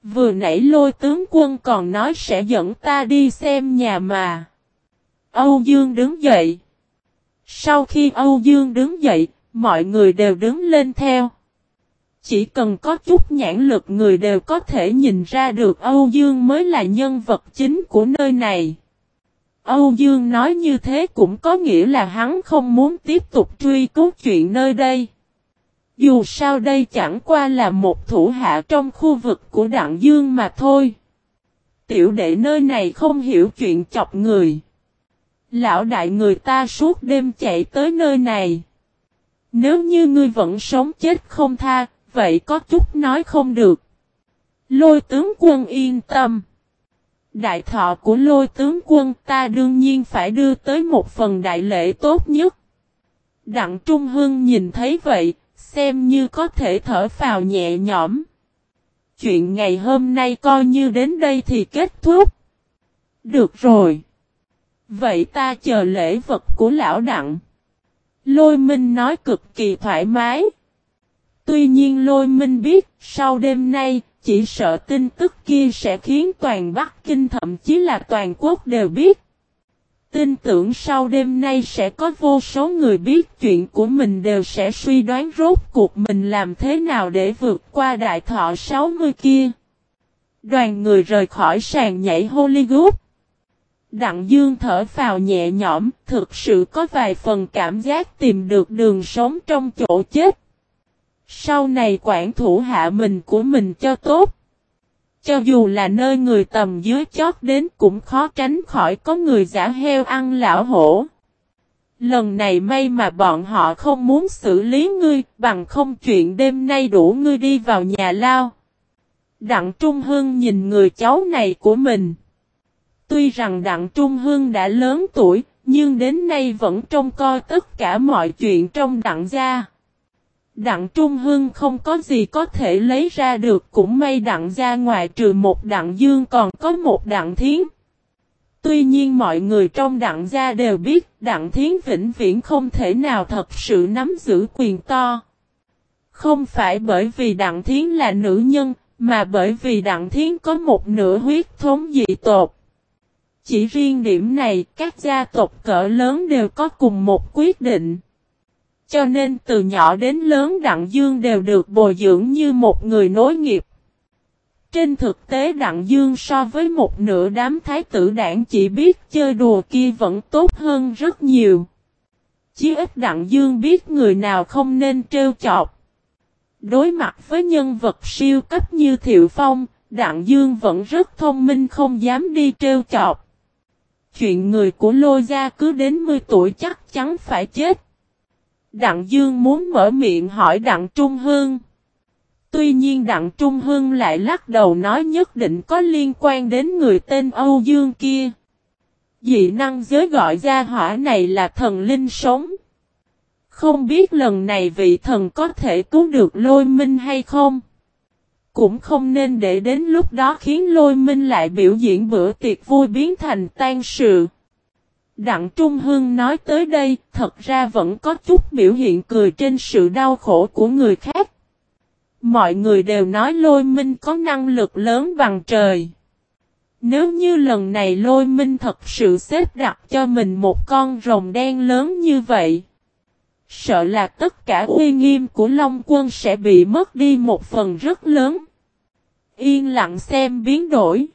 Vừa nãy lôi tướng quân còn nói sẽ dẫn ta đi xem nhà mà. Âu Dương đứng dậy. Sau khi Âu Dương đứng dậy, Mọi người đều đứng lên theo. Chỉ cần có chút nhãn lực người đều có thể nhìn ra được Âu Dương mới là nhân vật chính của nơi này. Âu Dương nói như thế cũng có nghĩa là hắn không muốn tiếp tục truy cứu chuyện nơi đây. Dù sao đây chẳng qua là một thủ hạ trong khu vực của Đặng Dương mà thôi. Tiểu đệ nơi này không hiểu chuyện chọc người. Lão đại người ta suốt đêm chạy tới nơi này. Nếu như ngươi vẫn sống chết không tha, vậy có chút nói không được. Lôi tướng quân yên tâm. Đại thọ của lôi tướng quân ta đương nhiên phải đưa tới một phần đại lễ tốt nhất. Đặng Trung Hưng nhìn thấy vậy, xem như có thể thở phào nhẹ nhõm. Chuyện ngày hôm nay coi như đến đây thì kết thúc. Được rồi. Vậy ta chờ lễ vật của lão đặng. Lôi minh nói cực kỳ thoải mái. Tuy nhiên lôi minh biết, sau đêm nay, chỉ sợ tin tức kia sẽ khiến toàn Bắc Kinh thậm chí là toàn quốc đều biết. Tin tưởng sau đêm nay sẽ có vô số người biết chuyện của mình đều sẽ suy đoán rốt cuộc mình làm thế nào để vượt qua đại thọ 60 kia. Đoàn người rời khỏi sàn nhảy Hollywood. Đặng Dương thở vào nhẹ nhõm, thực sự có vài phần cảm giác tìm được đường sống trong chỗ chết. Sau này quản thủ hạ mình của mình cho tốt. Cho dù là nơi người tầm dưới chót đến cũng khó tránh khỏi có người giả heo ăn lão hổ. Lần này may mà bọn họ không muốn xử lý ngươi bằng không chuyện đêm nay đủ ngươi đi vào nhà lao. Đặng Trung Hương nhìn người cháu này của mình. Tuy rằng Đặng Trung Hương đã lớn tuổi, nhưng đến nay vẫn trông coi tất cả mọi chuyện trong đặng gia. Đặng Trung Hương không có gì có thể lấy ra được cũng may đặng ra ngoài trừ một đặng dương còn có một đặng thiến. Tuy nhiên mọi người trong đặng gia đều biết đặng thiến vĩnh viễn không thể nào thật sự nắm giữ quyền to. Không phải bởi vì đặng thiến là nữ nhân, mà bởi vì đặng thiến có một nửa huyết thống dị tột. Chỉ riêng điểm này các gia tộc cỡ lớn đều có cùng một quyết định. Cho nên từ nhỏ đến lớn Đặng Dương đều được bồi dưỡng như một người nối nghiệp. Trên thực tế Đặng Dương so với một nửa đám thái tử đảng chỉ biết chơi đùa kia vẫn tốt hơn rất nhiều. Chí ít Đặng Dương biết người nào không nên trêu chọc. Đối mặt với nhân vật siêu cấp như Thiệu Phong, Đặng Dương vẫn rất thông minh không dám đi trêu chọc. Chuyện người của Lô Gia cứ đến 10 tuổi chắc chắn phải chết. Đặng Dương muốn mở miệng hỏi Đặng Trung Hương. Tuy nhiên Đặng Trung Hương lại lắc đầu nói nhất định có liên quan đến người tên Âu Dương kia. Dị năng giới gọi ra hỏa này là thần linh sống. Không biết lần này vị thần có thể cứu được lôi minh hay không? Cũng không nên để đến lúc đó khiến lôi minh lại biểu diễn bữa tiệc vui biến thành tan sự. Đặng Trung Hưng nói tới đây, thật ra vẫn có chút biểu hiện cười trên sự đau khổ của người khác. Mọi người đều nói lôi minh có năng lực lớn bằng trời. Nếu như lần này lôi minh thật sự xếp đặt cho mình một con rồng đen lớn như vậy. Sợ là tất cả uy nghiêm của Long quân sẽ bị mất đi một phần rất lớn. Yên lặng xem biến đổi.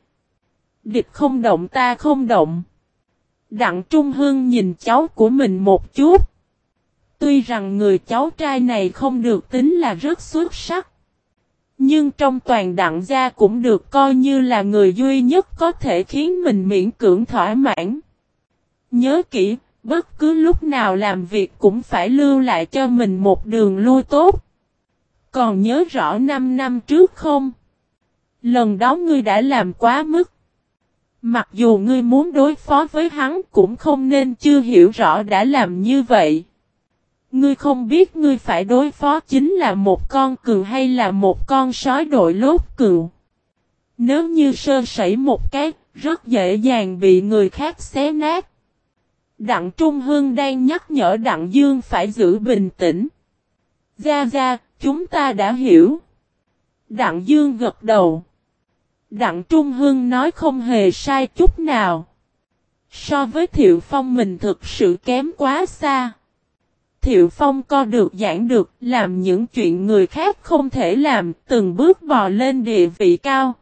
Địch không động ta không động. Đặng Trung Hương nhìn cháu của mình một chút. Tuy rằng người cháu trai này không được tính là rất xuất sắc. Nhưng trong toàn đặng gia cũng được coi như là người duy nhất có thể khiến mình miễn cưỡng thỏa mãn. Nhớ kỹ, bất cứ lúc nào làm việc cũng phải lưu lại cho mình một đường lui tốt. Còn nhớ rõ 5 năm trước không? Lần đó ngươi đã làm quá mức. Mặc dù ngươi muốn đối phó với hắn cũng không nên chưa hiểu rõ đã làm như vậy. Ngươi không biết ngươi phải đối phó chính là một con cừu hay là một con sói đội lốt cừu. Nếu như sơ sẩy một cái, rất dễ dàng bị người khác xé nát. Đặng Trung Hương đang nhắc nhở Đặng Dương phải giữ bình tĩnh. Gia Gia, chúng ta đã hiểu. Đặng Dương gật đầu. Đặng Trung Hưng nói không hề sai chút nào. So với Thiệu Phong mình thực sự kém quá xa. Thiệu Phong co được giảng được, làm những chuyện người khác không thể làm, từng bước bò lên địa vị cao.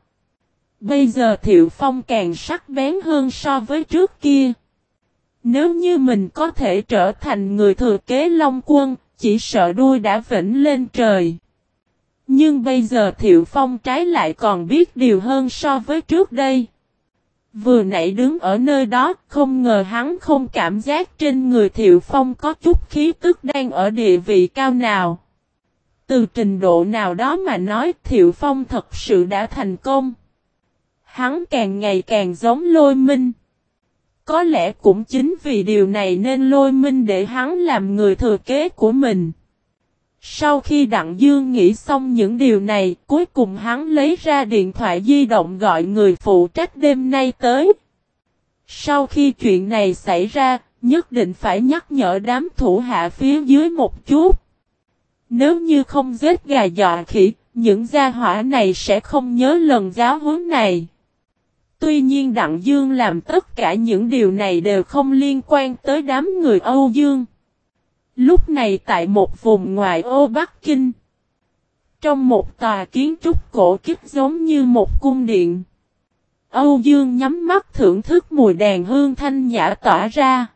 Bây giờ Thiệu Phong càng sắc bén hơn so với trước kia. Nếu như mình có thể trở thành người thừa kế Long Quân, chỉ sợ đuôi đã vĩnh lên trời. Nhưng bây giờ Thiệu Phong trái lại còn biết điều hơn so với trước đây. Vừa nãy đứng ở nơi đó, không ngờ hắn không cảm giác trên người Thiệu Phong có chút khí tức đang ở địa vị cao nào. Từ trình độ nào đó mà nói Thiệu Phong thật sự đã thành công. Hắn càng ngày càng giống lôi minh. Có lẽ cũng chính vì điều này nên lôi minh để hắn làm người thừa kế của mình. Sau khi Đặng Dương nghĩ xong những điều này, cuối cùng hắn lấy ra điện thoại di động gọi người phụ trách đêm nay tới. Sau khi chuyện này xảy ra, nhất định phải nhắc nhở đám thủ hạ phía dưới một chút. Nếu như không giết gà dọa khỉ, những gia hỏa này sẽ không nhớ lần giáo huấn này. Tuy nhiên Đặng Dương làm tất cả những điều này đều không liên quan tới đám người Âu Dương. Lúc này tại một vùng ngoài ô Bắc Kinh, trong một tòa kiến trúc cổ kích giống như một cung điện, Âu Dương nhắm mắt thưởng thức mùi đàn hương thanh nhã tỏa ra.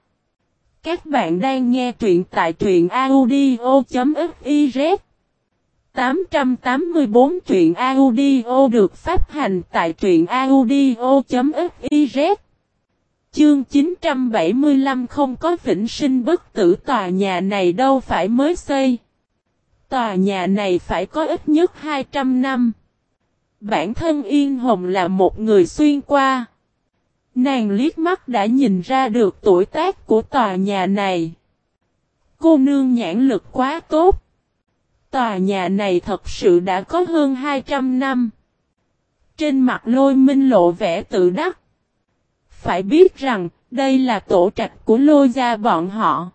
Các bạn đang nghe truyện tại truyện audio.fiz 884 truyện audio được phát hành tại truyện audio.fiz Chương 975 không có vĩnh sinh bất tử, tòa nhà này đâu phải mới xây. Tòa nhà này phải có ít nhất 200 năm. Bản thân Yên Hồng là một người xuyên qua. Nàng liếc mắt đã nhìn ra được tuổi tác của tòa nhà này. Cô nương nhãn lực quá tốt. Tòa nhà này thật sự đã có hơn 200 năm. Trên mặt lôi minh lộ vẻ tự đắc. Phải biết rằng, đây là tổ trạch của lôi gia bọn họ.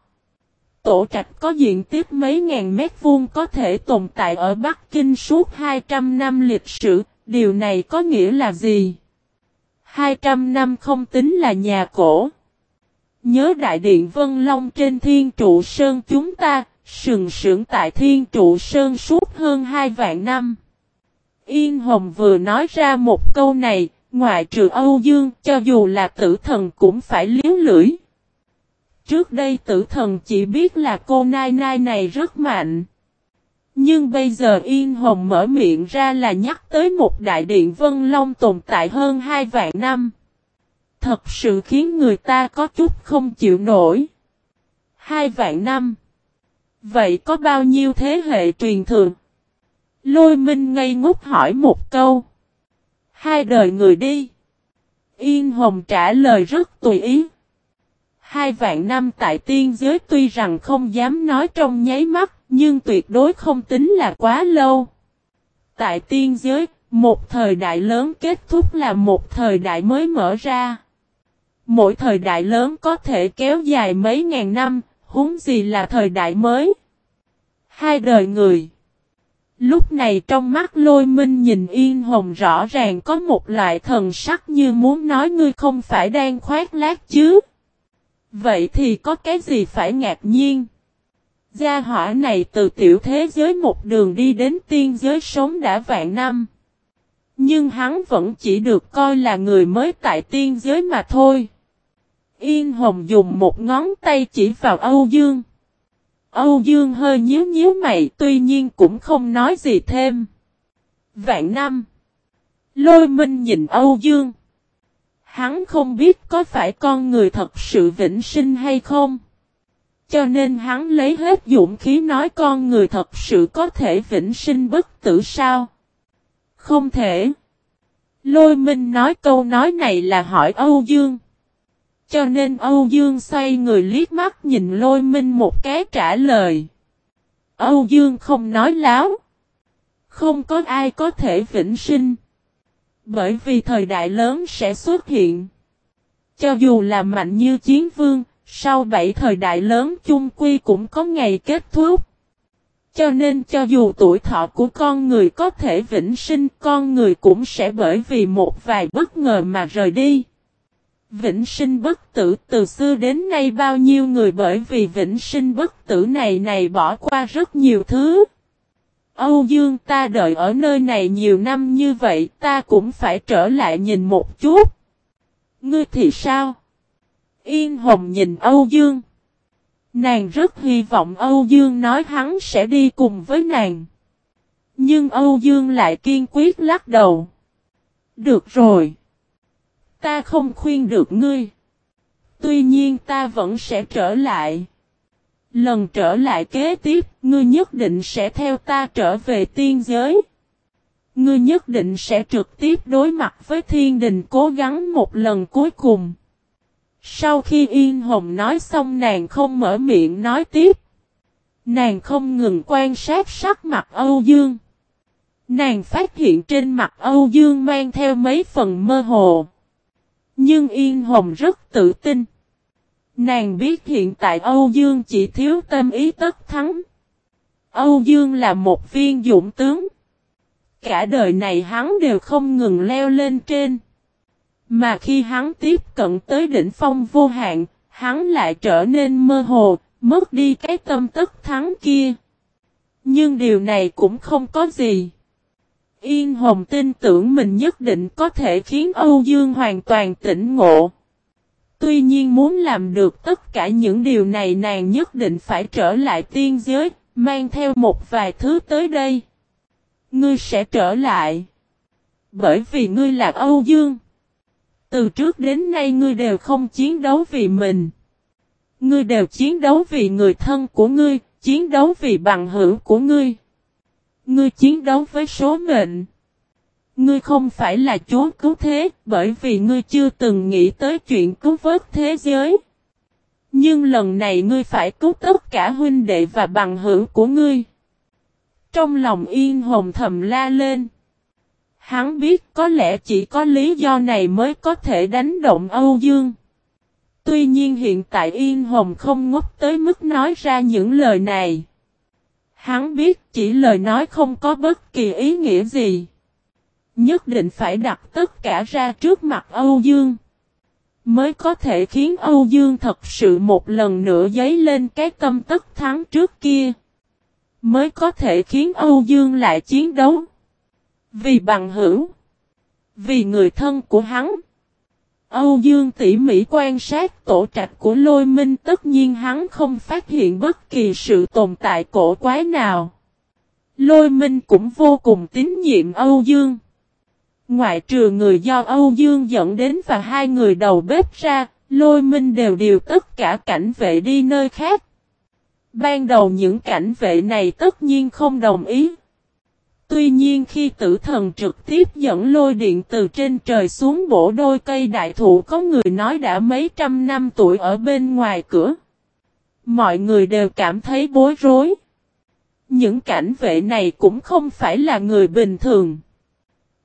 Tổ trạch có diện tích mấy ngàn mét vuông có thể tồn tại ở Bắc Kinh suốt 200 năm lịch sử, điều này có nghĩa là gì? 200 năm không tính là nhà cổ. Nhớ đại điện Vân Long trên thiên trụ sơn chúng ta, sừng sững tại thiên trụ sơn suốt hơn hai vạn năm. Yên Hồng vừa nói ra một câu này, ngoại trừ Âu Dương, cho dù là tử thần cũng phải liếu lưỡi. Trước đây tử thần chỉ biết là cô Nai Nai này rất mạnh. Nhưng bây giờ Yên Hồng mở miệng ra là nhắc tới một đại điện Vân Long tồn tại hơn hai vạn năm. Thật sự khiến người ta có chút không chịu nổi. Hai vạn năm. Vậy có bao nhiêu thế hệ truyền thừa? Lôi minh ngây ngốc hỏi một câu. Hai đời người đi. Yên Hồng trả lời rất tùy ý. Hai vạn năm tại tiên giới tuy rằng không dám nói trong nháy mắt, nhưng tuyệt đối không tính là quá lâu. Tại tiên giới, một thời đại lớn kết thúc là một thời đại mới mở ra. Mỗi thời đại lớn có thể kéo dài mấy ngàn năm, huống gì là thời đại mới. Hai đời người. Lúc này trong mắt lôi minh nhìn yên hồng rõ ràng có một loại thần sắc như muốn nói ngươi không phải đang khoát lát chứ. Vậy thì có cái gì phải ngạc nhiên? Gia hỏa này từ tiểu thế giới một đường đi đến tiên giới sống đã vạn năm. Nhưng hắn vẫn chỉ được coi là người mới tại tiên giới mà thôi. Yên Hồng dùng một ngón tay chỉ vào Âu Dương. Âu Dương hơi nhíu nhíu mày, tuy nhiên cũng không nói gì thêm. Vạn năm. Lôi minh nhìn Âu Dương. Hắn không biết có phải con người thật sự vĩnh sinh hay không. Cho nên hắn lấy hết dũng khí nói con người thật sự có thể vĩnh sinh bất tử sao. Không thể. Lôi minh nói câu nói này là hỏi Âu Dương. Cho nên Âu Dương xoay người liếc mắt nhìn lôi minh một cái trả lời. Âu Dương không nói láo. Không có ai có thể vĩnh sinh. Bởi vì thời đại lớn sẽ xuất hiện. Cho dù là mạnh như chiến vương, sau bảy thời đại lớn chung quy cũng có ngày kết thúc. Cho nên cho dù tuổi thọ của con người có thể vĩnh sinh, con người cũng sẽ bởi vì một vài bất ngờ mà rời đi. Vĩnh sinh bất tử, từ xưa đến nay bao nhiêu người bởi vì vĩnh sinh bất tử này này bỏ qua rất nhiều thứ. Âu Dương, ta đợi ở nơi này nhiều năm như vậy, ta cũng phải trở lại nhìn một chút. Ngươi thì sao? Yên Hồng nhìn Âu Dương. Nàng rất hy vọng Âu Dương nói hắn sẽ đi cùng với nàng. Nhưng Âu Dương lại kiên quyết lắc đầu. Được rồi. Ta không khuyên được ngươi. Tuy nhiên ta vẫn sẽ trở lại. Lần trở lại kế tiếp, ngươi nhất định sẽ theo ta trở về tiên giới. Ngươi nhất định sẽ trực tiếp đối mặt với thiên đình cố gắng một lần cuối cùng. Sau khi Yên Hồng nói xong nàng không mở miệng nói tiếp. Nàng không ngừng quan sát sắc mặt Âu Dương. Nàng phát hiện trên mặt Âu Dương mang theo mấy phần mơ hồ. Nhưng Yên Hồng rất tự tin. Nàng biết hiện tại Âu Dương chỉ thiếu tâm ý tất thắng. Âu Dương là một viên dũng tướng. Cả đời này hắn đều không ngừng leo lên trên. Mà khi hắn tiếp cận tới đỉnh phong vô hạn, hắn lại trở nên mơ hồ, mất đi cái tâm tức thắng kia. Nhưng điều này cũng không có gì. Yên Hồng tin tưởng mình nhất định có thể khiến Âu Dương hoàn toàn tỉnh ngộ. Tuy nhiên muốn làm được tất cả những điều này nàng nhất định phải trở lại tiên giới, mang theo một vài thứ tới đây. Ngươi sẽ trở lại. Bởi vì ngươi là Âu Dương. Từ trước đến nay ngươi đều không chiến đấu vì mình. Ngươi đều chiến đấu vì người thân của ngươi, chiến đấu vì bằng hữu của ngươi. Ngươi chiến đấu với số mệnh. Ngươi không phải là chúa cứu thế, bởi vì ngươi chưa từng nghĩ tới chuyện cứu vớt thế giới. Nhưng lần này ngươi phải cứu tất cả huynh đệ và bằng hữu của ngươi. Trong lòng yên hồn thầm la lên. Hắn biết có lẽ chỉ có lý do này mới có thể đánh động Âu Dương. Tuy nhiên hiện tại Yên Hồng không ngốc tới mức nói ra những lời này. Hắn biết chỉ lời nói không có bất kỳ ý nghĩa gì. Nhất định phải đặt tất cả ra trước mặt Âu Dương. Mới có thể khiến Âu Dương thật sự một lần nữa dấy lên cái tâm tất thắng trước kia. Mới có thể khiến Âu Dương lại chiến đấu. Vì bằng hữu. Vì người thân của hắn. Âu Dương tỉ mỉ quan sát tổ trạch của lôi minh tất nhiên hắn không phát hiện bất kỳ sự tồn tại cổ quái nào. Lôi minh cũng vô cùng tín nhiệm Âu Dương. Ngoại trừ người do Âu Dương dẫn đến và hai người đầu bếp ra, lôi minh đều điều tất cả cảnh vệ đi nơi khác. Ban đầu những cảnh vệ này tất nhiên không đồng ý. Tuy nhiên khi tử thần trực tiếp dẫn lôi điện từ trên trời xuống bổ đôi cây đại thụ, có người nói đã mấy trăm năm tuổi ở bên ngoài cửa. Mọi người đều cảm thấy bối rối. Những cảnh vệ này cũng không phải là người bình thường.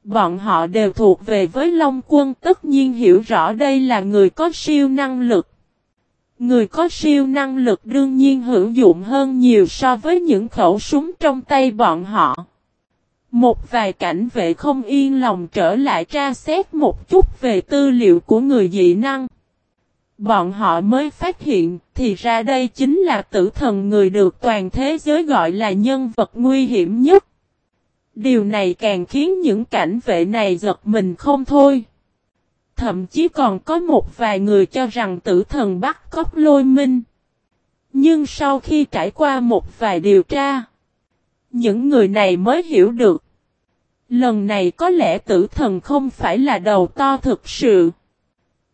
Bọn họ đều thuộc về với Long Quân, tất nhiên hiểu rõ đây là người có siêu năng lực. Người có siêu năng lực đương nhiên hữu dụng hơn nhiều so với những khẩu súng trong tay bọn họ. Một vài cảnh vệ không yên lòng trở lại tra xét một chút về tư liệu của người dị năng. Bọn họ mới phát hiện thì ra đây chính là tử thần người được toàn thế giới gọi là nhân vật nguy hiểm nhất. Điều này càng khiến những cảnh vệ này giật mình không thôi. Thậm chí còn có một vài người cho rằng tử thần bắt cóc lôi minh. Nhưng sau khi trải qua một vài điều tra, những người này mới hiểu được. Lần này có lẽ tử thần không phải là đầu to thực sự.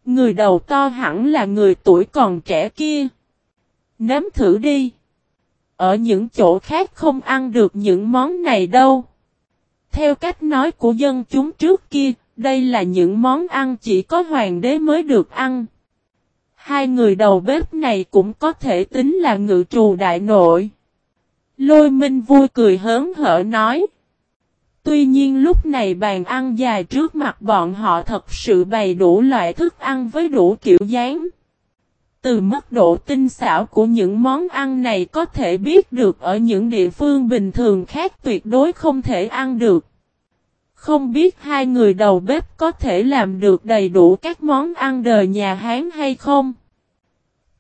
Người đầu to hẳn là người tuổi còn trẻ kia. Nếm thử đi. Ở những chỗ khác không ăn được những món này đâu. Theo cách nói của dân chúng trước kia, đây là những món ăn chỉ có hoàng đế mới được ăn. Hai người đầu bếp này cũng có thể tính là ngự trù đại nội. Lôi minh vui cười hớn hở nói. Tuy nhiên lúc này bàn ăn dài trước mặt bọn họ thật sự bày đủ loại thức ăn với đủ kiểu dáng. Từ mức độ tinh xảo của những món ăn này có thể biết được ở những địa phương bình thường khác tuyệt đối không thể ăn được. Không biết hai người đầu bếp có thể làm được đầy đủ các món ăn đời nhà Hán hay không?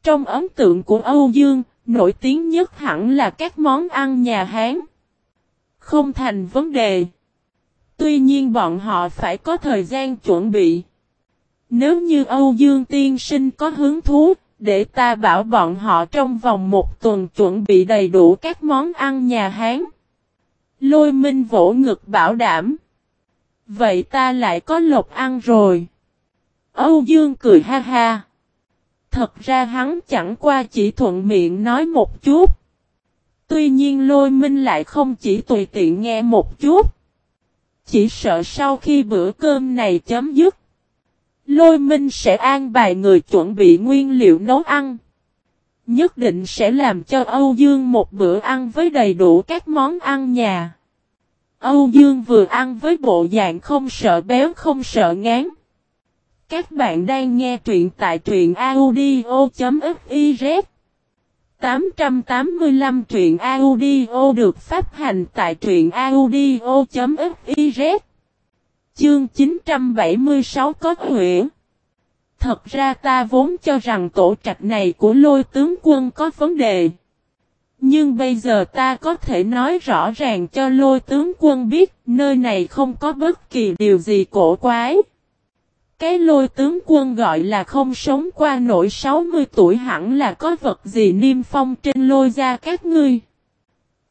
Trong ấn tượng của Âu Dương, nổi tiếng nhất hẳn là các món ăn nhà Hán. Không thành vấn đề. Tuy nhiên bọn họ phải có thời gian chuẩn bị. Nếu như Âu Dương tiên sinh có hứng thú, để ta bảo bọn họ trong vòng một tuần chuẩn bị đầy đủ các món ăn nhà Hán. Lôi minh vỗ ngực bảo đảm. Vậy ta lại có lộc ăn rồi. Âu Dương cười ha ha. Thật ra hắn chẳng qua chỉ thuận miệng nói một chút. Tuy nhiên lôi minh lại không chỉ tùy tiện nghe một chút. Chỉ sợ sau khi bữa cơm này chấm dứt. Lôi minh sẽ an bài người chuẩn bị nguyên liệu nấu ăn. Nhất định sẽ làm cho Âu Dương một bữa ăn với đầy đủ các món ăn nhà. Âu Dương vừa ăn với bộ dạng không sợ béo, không sợ ngán. Các bạn đang nghe truyện tại truyện audio.fiz 885 truyện audio được phát hành tại truyện audio.fiz Chương 976 có huyện Thật ra ta vốn cho rằng tổ trạch này của lôi tướng quân có vấn đề. Nhưng bây giờ ta có thể nói rõ ràng cho lôi tướng quân biết nơi này không có bất kỳ điều gì cổ quái. Cái lôi tướng quân gọi là không sống qua nổi 60 tuổi hẳn là có vật gì niêm phong trên lôi ra các ngươi.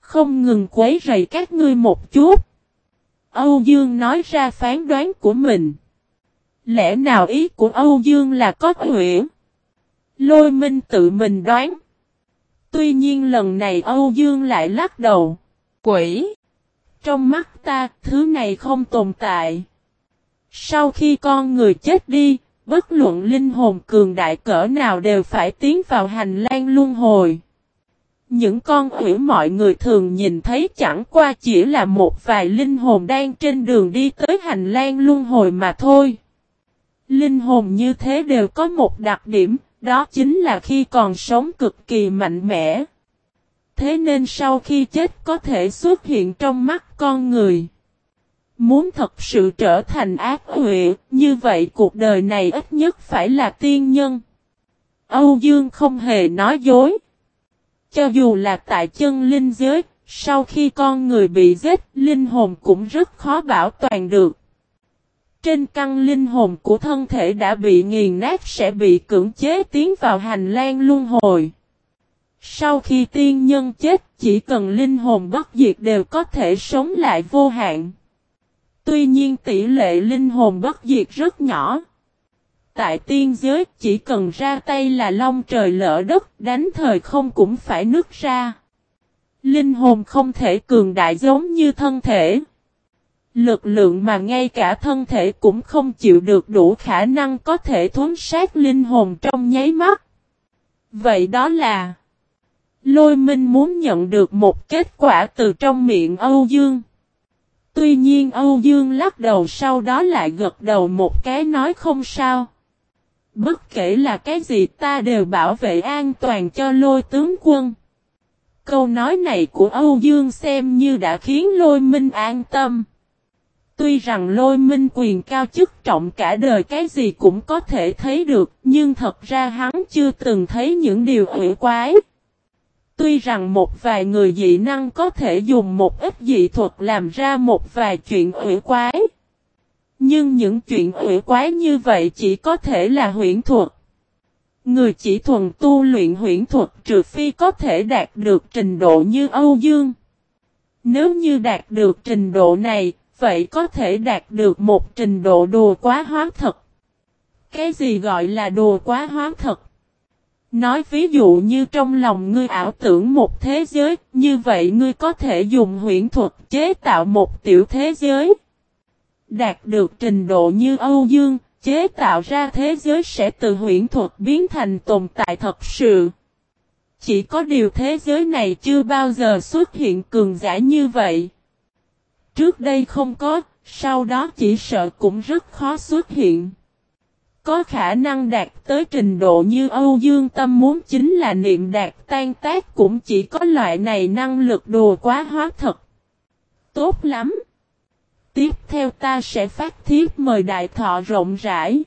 Không ngừng quấy rầy các ngươi một chút. Âu Dương nói ra phán đoán của mình. Lẽ nào ý của Âu Dương là có huyễn? Lôi minh tự mình đoán. Tuy nhiên lần này Âu Dương lại lắc đầu. Quỷ! Trong mắt ta, thứ này không tồn tại. Sau khi con người chết đi, bất luận linh hồn cường đại cỡ nào đều phải tiến vào hành lang luân hồi. Những con quỷ mọi người thường nhìn thấy chẳng qua chỉ là một vài linh hồn đang trên đường đi tới hành lang luân hồi mà thôi. Linh hồn như thế đều có một đặc điểm, đó chính là khi còn sống cực kỳ mạnh mẽ. Thế nên sau khi chết có thể xuất hiện trong mắt con người. Muốn thật sự trở thành ác huệ, như vậy cuộc đời này ít nhất phải là tiên nhân. Âu Dương không hề nói dối. Cho dù là tại chân linh giới, sau khi con người bị giết, linh hồn cũng rất khó bảo toàn được. Trên căn linh hồn của thân thể đã bị nghiền nát sẽ bị cưỡng chế tiến vào hành lang luân hồi. Sau khi tiên nhân chết, chỉ cần linh hồn bất diệt đều có thể sống lại vô hạn. Tuy nhiên tỷ lệ linh hồn bất diệt rất nhỏ. Tại tiên giới, chỉ cần ra tay là long trời lỡ đất, đánh thời không cũng phải nứt ra. Linh hồn không thể cường đại giống như thân thể. Lực lượng mà ngay cả thân thể cũng không chịu được đủ khả năng có thể thuấn sát linh hồn trong nháy mắt. Vậy đó là, Lôi Minh muốn nhận được một kết quả từ trong miệng Âu Dương. Tuy nhiên Âu Dương lắc đầu sau đó lại gật đầu một cái nói không sao. Bất kể là cái gì ta đều bảo vệ an toàn cho lôi tướng quân. Câu nói này của Âu Dương xem như đã khiến lôi minh an tâm. Tuy rằng lôi minh quyền cao chức trọng cả đời cái gì cũng có thể thấy được, nhưng thật ra hắn chưa từng thấy những điều ủy quái. Tuy rằng một vài người dị năng có thể dùng một ít dị thuật làm ra một vài chuyện ủy quái. Nhưng những chuyện ủy quái như vậy chỉ có thể là huyễn thuật. Người chỉ thuần tu luyện huyễn thuật trừ phi có thể đạt được trình độ như Âu Dương. Nếu như đạt được trình độ này, vậy có thể đạt được một trình độ đùa quá hóa thật. Cái gì gọi là đùa quá hóa thật? Nói ví dụ như trong lòng ngươi ảo tưởng một thế giới, như vậy ngươi có thể dùng huyễn thuật chế tạo một tiểu thế giới. Đạt được trình độ như Âu Dương, chế tạo ra thế giới sẽ từ huyễn thuật biến thành tồn tại thật sự. Chỉ có điều thế giới này chưa bao giờ xuất hiện cường giả như vậy. Trước đây không có, sau đó chỉ sợ cũng rất khó xuất hiện. Có khả năng đạt tới trình độ như Âu Dương Tâm muốn chính là niệm đạt tan tác cũng chỉ có loại này năng lực đồ quá hóa thật. Tốt lắm. Tiếp theo ta sẽ phát thiết mời đại thọ rộng rãi.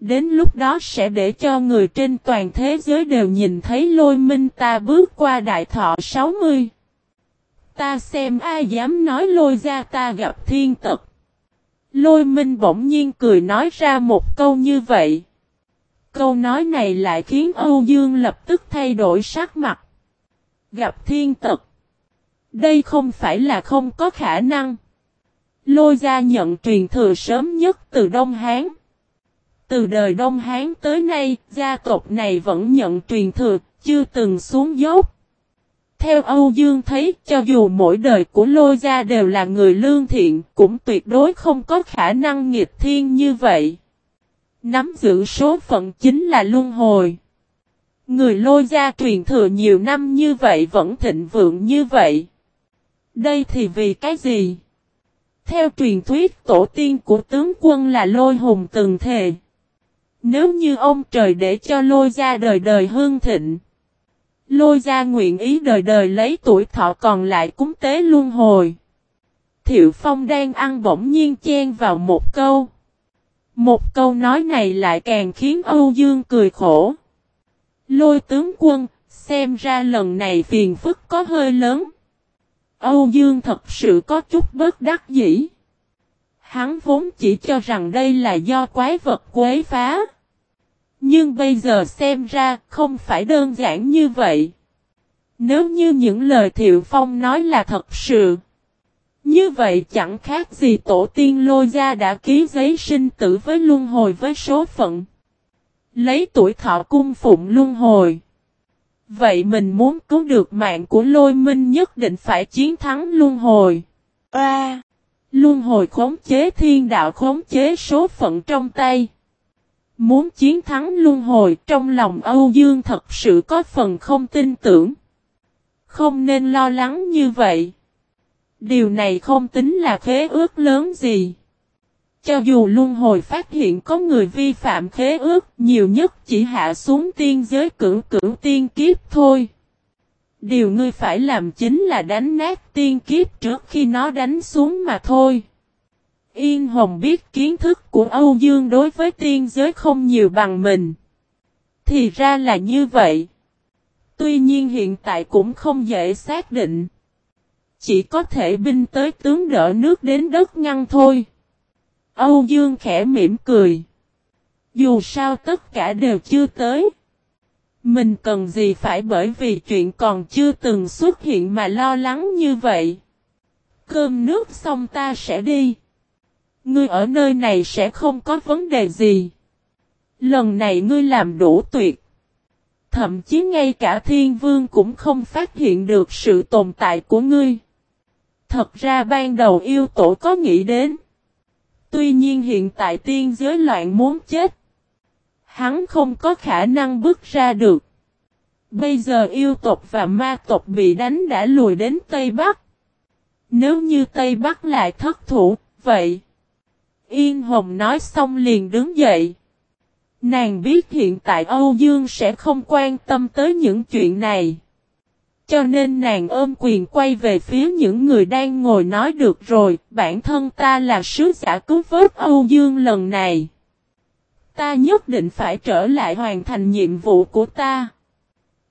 Đến lúc đó sẽ để cho người trên toàn thế giới đều nhìn thấy lôi minh ta bước qua đại thọ 60. Ta xem ai dám nói lôi ra ta gặp thiên tật. Lôi minh bỗng nhiên cười nói ra một câu như vậy. Câu nói này lại khiến Âu Dương lập tức thay đổi sắc mặt. Gặp thiên tật. Đây không phải là không có khả năng. Lôi gia nhận truyền thừa sớm nhất từ Đông Hán. Từ đời Đông Hán tới nay, gia tộc này vẫn nhận truyền thừa, chưa từng xuống dốc. Theo Âu Dương thấy, cho dù mỗi đời của Lôi Gia đều là người lương thiện, cũng tuyệt đối không có khả năng nghịch thiên như vậy. Nắm giữ số phận chính là luân hồi. Người Lôi Gia truyền thừa nhiều năm như vậy vẫn thịnh vượng như vậy. Đây thì vì cái gì? Theo truyền thuyết tổ tiên của tướng quân là Lôi Hùng từng thề. Nếu như ông trời để cho Lôi Gia đời đời hương thịnh Lôi ra nguyện ý đời đời lấy tuổi thọ còn lại cúng tế luân hồi. Thiệu Phong đang ăn bỗng nhiên chen vào một câu. Một câu nói này lại càng khiến Âu Dương cười khổ. Lôi tướng quân, xem ra lần này phiền phức có hơi lớn. Âu Dương thật sự có chút bất đắc dĩ. Hắn vốn chỉ cho rằng đây là do quái vật quấy phá. Nhưng bây giờ xem ra không phải đơn giản như vậy. Nếu như những lời Thiệu Phong nói là thật sự. Như vậy chẳng khác gì tổ tiên lôi ra đã ký giấy sinh tử với luân hồi với số phận. Lấy tuổi thọ cung phụng luân hồi. Vậy mình muốn cứu được mạng của lôi minh nhất định phải chiến thắng luân hồi. A à, Luân hồi khống chế thiên đạo khống chế số phận trong tay. Muốn chiến thắng luân hồi trong lòng Âu Dương thật sự có phần không tin tưởng. Không nên lo lắng như vậy. Điều này không tính là khế ước lớn gì. Cho dù luân hồi phát hiện có người vi phạm khế ước, nhiều nhất chỉ hạ xuống tiên giới cử cử tiên kiếp thôi. Điều ngươi phải làm chính là đánh nát tiên kiếp trước khi nó đánh xuống mà thôi. Yên Hồng biết kiến thức của Âu Dương đối với tiên giới không nhiều bằng mình. Thì ra là như vậy. Tuy nhiên hiện tại cũng không dễ xác định. Chỉ có thể binh tới tướng đỡ nước đến đất ngăn thôi. Âu Dương khẽ mỉm cười. Dù sao tất cả đều chưa tới. Mình cần gì phải bởi vì chuyện còn chưa từng xuất hiện mà lo lắng như vậy. Cơm nước xong ta sẽ đi. Ngươi ở nơi này sẽ không có vấn đề gì. Lần này ngươi làm đủ tuyệt. Thậm chí ngay cả thiên vương cũng không phát hiện được sự tồn tại của ngươi. Thật ra ban đầu yêu tổ có nghĩ đến. Tuy nhiên hiện tại tiên giới loạn muốn chết. Hắn không có khả năng bước ra được. Bây giờ yêu tộc và ma tộc bị đánh đã lùi đến Tây Bắc. Nếu như Tây Bắc lại thất thủ, vậy... Yên Hồng nói xong liền đứng dậy. Nàng biết hiện tại Âu Dương sẽ không quan tâm tới những chuyện này. Cho nên nàng ôm quyền quay về phía những người đang ngồi nói được rồi, bản thân ta là sứ giả cứu vớt Âu Dương lần này. Ta nhất định phải trở lại hoàn thành nhiệm vụ của ta.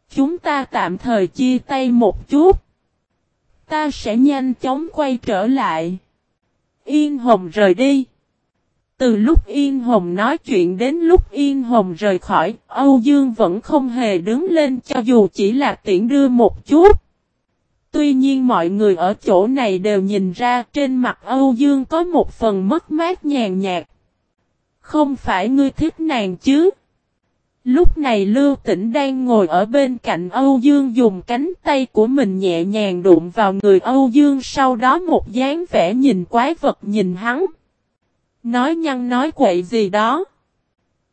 Chúng ta tạm thời chia tay một chút. Ta sẽ nhanh chóng quay trở lại. Yên Hồng rời đi. Từ lúc Yên Hồng nói chuyện đến lúc Yên Hồng rời khỏi, Âu Dương vẫn không hề đứng lên cho dù chỉ là tiễn đưa một chút. Tuy nhiên mọi người ở chỗ này đều nhìn ra trên mặt Âu Dương có một phần mất mát nhàn nhạt. Không phải ngươi thích nàng chứ? Lúc này Lưu Tĩnh đang ngồi ở bên cạnh Âu Dương dùng cánh tay của mình nhẹ nhàng đụng vào người Âu Dương sau đó một dáng vẻ nhìn quái vật nhìn hắn. Nói nhăn nói quậy gì đó.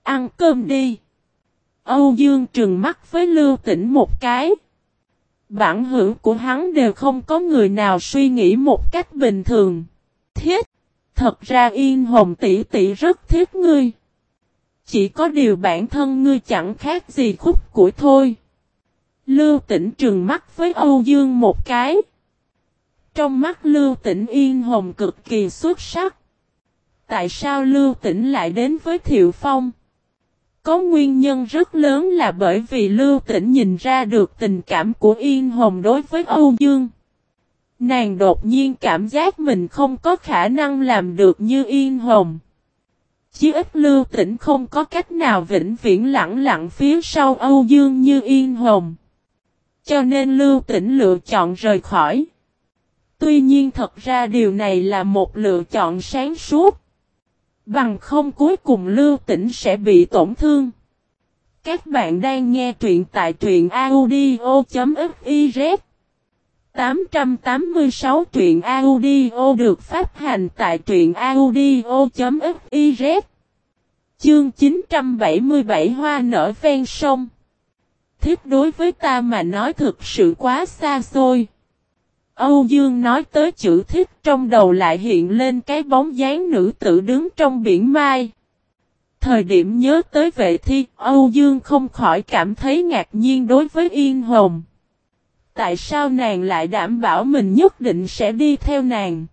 Ăn cơm đi. Âu Dương trừng mắt với Lưu Tĩnh một cái. Bản hữu của hắn đều không có người nào suy nghĩ một cách bình thường. Thiết! Thật ra Yên Hồng tỷ tỷ rất thiết ngươi. Chỉ có điều bản thân ngươi chẳng khác gì khúc củi thôi. Lưu Tĩnh trừng mắt với Âu Dương một cái. Trong mắt Lưu Tĩnh Yên Hồng cực kỳ xuất sắc. Tại sao Lưu Tĩnh lại đến với Thiệu Phong? Có nguyên nhân rất lớn là bởi vì Lưu Tĩnh nhìn ra được tình cảm của Yên Hồng đối với Âu Dương. Nàng đột nhiên cảm giác mình không có khả năng làm được như Yên Hồng. chứ ít Lưu Tĩnh không có cách nào vĩnh viễn lặng lặng phía sau Âu Dương như Yên Hồng. Cho nên Lưu Tĩnh lựa chọn rời khỏi. Tuy nhiên thật ra điều này là một lựa chọn sáng suốt. Bằng không cuối cùng lưu tỉnh sẽ bị tổn thương. Các bạn đang nghe truyện tại truyện audio.fiz 886 truyện audio được phát hành tại truyện audio.fiz Chương 977 Hoa nở ven sông Thiết đối với ta mà nói thực sự quá xa xôi. Âu Dương nói tới chữ thích trong đầu lại hiện lên cái bóng dáng nữ tử đứng trong biển mai. Thời điểm nhớ tới vệ thi, Âu Dương không khỏi cảm thấy ngạc nhiên đối với Yên Hồng. Tại sao nàng lại đảm bảo mình nhất định sẽ đi theo nàng?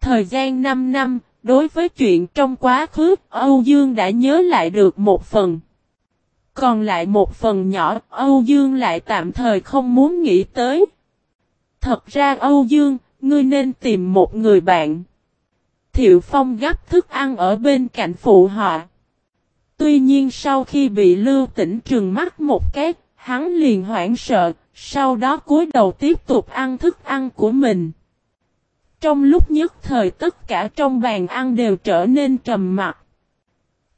Thời gian 5 năm, đối với chuyện trong quá khứ, Âu Dương đã nhớ lại được một phần. Còn lại một phần nhỏ, Âu Dương lại tạm thời không muốn nghĩ tới. Thật ra Âu Dương, ngươi nên tìm một người bạn. Thiệu Phong gấp thức ăn ở bên cạnh phụ họ. Tuy nhiên sau khi bị lưu tỉnh trừng mắt một cái, hắn liền hoảng sợ, sau đó cúi đầu tiếp tục ăn thức ăn của mình. Trong lúc nhất thời tất cả trong bàn ăn đều trở nên trầm mặc.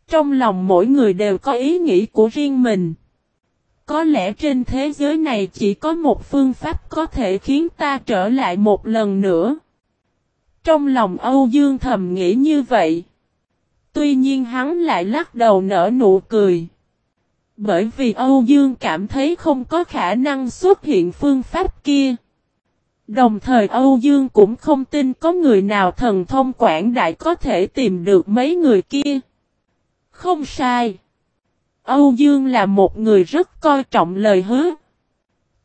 Trong lòng mỗi người đều có ý nghĩ của riêng mình. Có lẽ trên thế giới này chỉ có một phương pháp có thể khiến ta trở lại một lần nữa. Trong lòng Âu Dương thầm nghĩ như vậy. Tuy nhiên hắn lại lắc đầu nở nụ cười. Bởi vì Âu Dương cảm thấy không có khả năng xuất hiện phương pháp kia. Đồng thời Âu Dương cũng không tin có người nào thần thông quảng đại có thể tìm được mấy người kia. Không sai. Âu Dương là một người rất coi trọng lời hứa.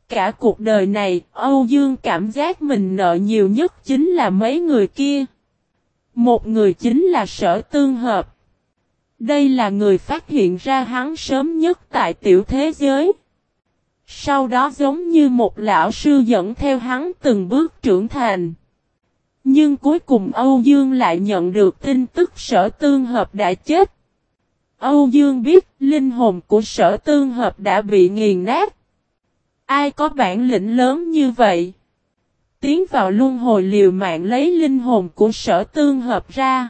Cả cuộc đời này, Âu Dương cảm giác mình nợ nhiều nhất chính là mấy người kia. Một người chính là sở tương hợp. Đây là người phát hiện ra hắn sớm nhất tại tiểu thế giới. Sau đó giống như một lão sư dẫn theo hắn từng bước trưởng thành. Nhưng cuối cùng Âu Dương lại nhận được tin tức sở tương hợp đã chết. Âu Dương biết linh hồn của sở tương hợp đã bị nghiền nát. Ai có bản lĩnh lớn như vậy? Tiến vào luân hồi liều mạng lấy linh hồn của sở tương hợp ra.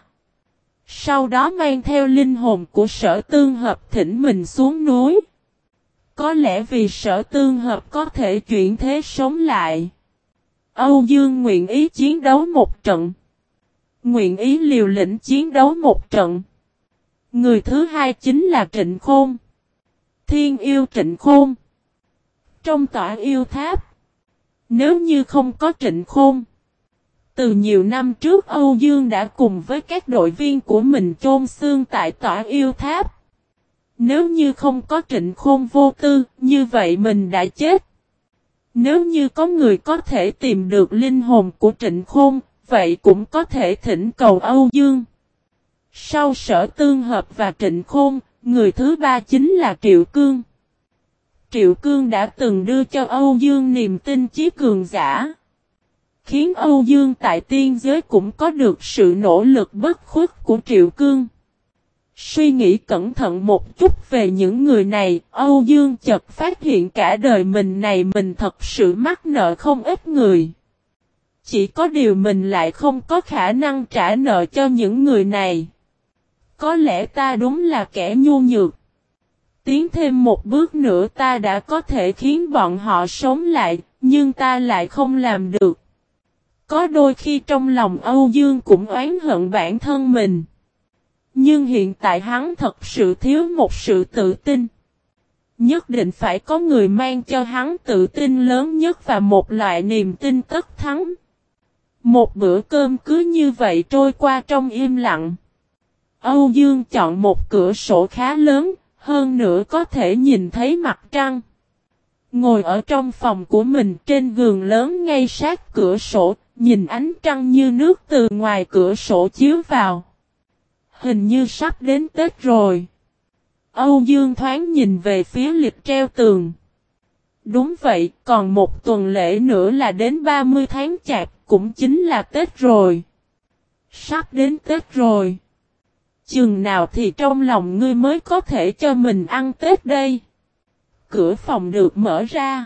Sau đó mang theo linh hồn của sở tương hợp thỉnh mình xuống núi. Có lẽ vì sở tương hợp có thể chuyển thế sống lại. Âu Dương nguyện ý chiến đấu một trận. Nguyện ý liều lĩnh chiến đấu một trận. Người thứ hai chính là Trịnh Khôn. Thiên yêu Trịnh Khôn. Trong tỏa yêu tháp. Nếu như không có Trịnh Khôn. Từ nhiều năm trước Âu Dương đã cùng với các đội viên của mình chôn xương tại tỏa yêu tháp. Nếu như không có trịnh khôn vô tư, như vậy mình đã chết. Nếu như có người có thể tìm được linh hồn của trịnh khôn, vậy cũng có thể thỉnh cầu Âu Dương. Sau sở tương hợp và trịnh khôn, người thứ ba chính là Triệu Cương. Triệu Cương đã từng đưa cho Âu Dương niềm tin chí cường giả. Khiến Âu Dương tại tiên giới cũng có được sự nỗ lực bất khuất của Triệu Cương. Suy nghĩ cẩn thận một chút về những người này, Âu Dương chợt phát hiện cả đời mình này mình thật sự mắc nợ không ít người. Chỉ có điều mình lại không có khả năng trả nợ cho những người này. Có lẽ ta đúng là kẻ nhu nhược. Tiến thêm một bước nữa ta đã có thể khiến bọn họ sống lại, nhưng ta lại không làm được. Có đôi khi trong lòng Âu Dương cũng oán hận bản thân mình. Nhưng hiện tại hắn thật sự thiếu một sự tự tin. Nhất định phải có người mang cho hắn tự tin lớn nhất và một loại niềm tin tất thắng. Một bữa cơm cứ như vậy trôi qua trong im lặng. Âu Dương chọn một cửa sổ khá lớn, hơn nữa có thể nhìn thấy mặt trăng. Ngồi ở trong phòng của mình trên giường lớn ngay sát cửa sổ, nhìn ánh trăng như nước từ ngoài cửa sổ chiếu vào. Hình như sắp đến Tết rồi. Âu Dương thoáng nhìn về phía lịch treo tường. Đúng vậy, còn một tuần lễ nữa là đến 30 tháng chạp, cũng chính là Tết rồi. Sắp đến Tết rồi. Chừng nào thì trong lòng ngươi mới có thể cho mình ăn Tết đây. Cửa phòng được mở ra.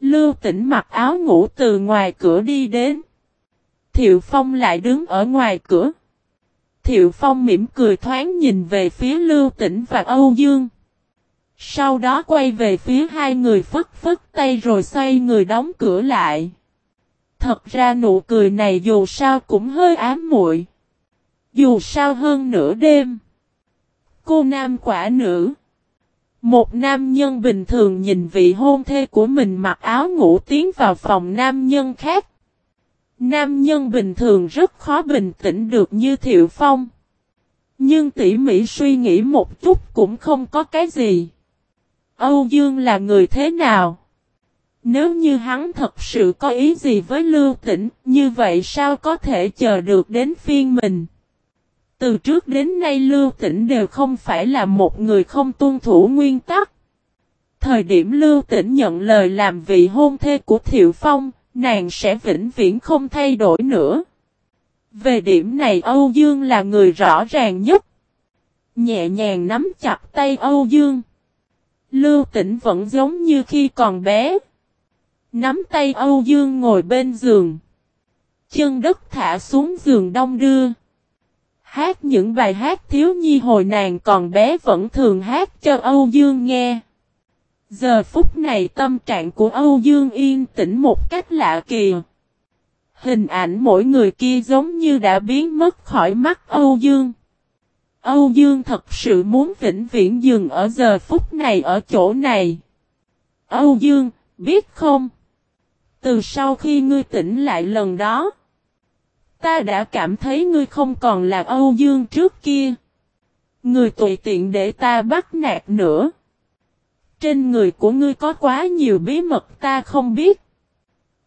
Lưu tỉnh mặc áo ngủ từ ngoài cửa đi đến. Thiệu Phong lại đứng ở ngoài cửa. Thiệu Phong mỉm cười thoáng nhìn về phía Lưu Tĩnh và Âu Dương. Sau đó quay về phía hai người phất phất tay rồi xoay người đóng cửa lại. Thật ra nụ cười này dù sao cũng hơi ám muội. Dù sao hơn nửa đêm. Cô nam quả nữ. Một nam nhân bình thường nhìn vị hôn thê của mình mặc áo ngủ tiến vào phòng nam nhân khác. Nam nhân bình thường rất khó bình tĩnh được như Thiệu Phong. Nhưng tỉ mỉ suy nghĩ một chút cũng không có cái gì. Âu Dương là người thế nào? Nếu như hắn thật sự có ý gì với Lưu Tĩnh, như vậy sao có thể chờ được đến phiên mình? Từ trước đến nay Lưu Tĩnh đều không phải là một người không tuân thủ nguyên tắc. Thời điểm Lưu Tĩnh nhận lời làm vị hôn thê của Thiệu Phong, nàng sẽ vĩnh viễn không thay đổi nữa. Về điểm này Âu Dương là người rõ ràng nhất. Nhẹ nhàng nắm chặt tay Âu Dương. Lưu Tĩnh vẫn giống như khi còn bé. Nắm tay Âu Dương ngồi bên giường. Chân đất thả xuống giường đông đưa. Hát những bài hát thiếu nhi hồi nàng còn bé vẫn thường hát cho Âu Dương nghe. Giờ phút này tâm trạng của Âu Dương yên tĩnh một cách lạ kỳ. Hình ảnh mỗi người kia giống như đã biến mất khỏi mắt Âu Dương. Âu Dương thật sự muốn vĩnh viễn dừng ở giờ phút này ở chỗ này. Âu Dương, biết không? Từ sau khi ngươi tỉnh lại lần đó, ta đã cảm thấy ngươi không còn là Âu Dương trước kia. Người tùy tiện để ta bắt nạt nữa. Trên người của ngươi có quá nhiều bí mật ta không biết.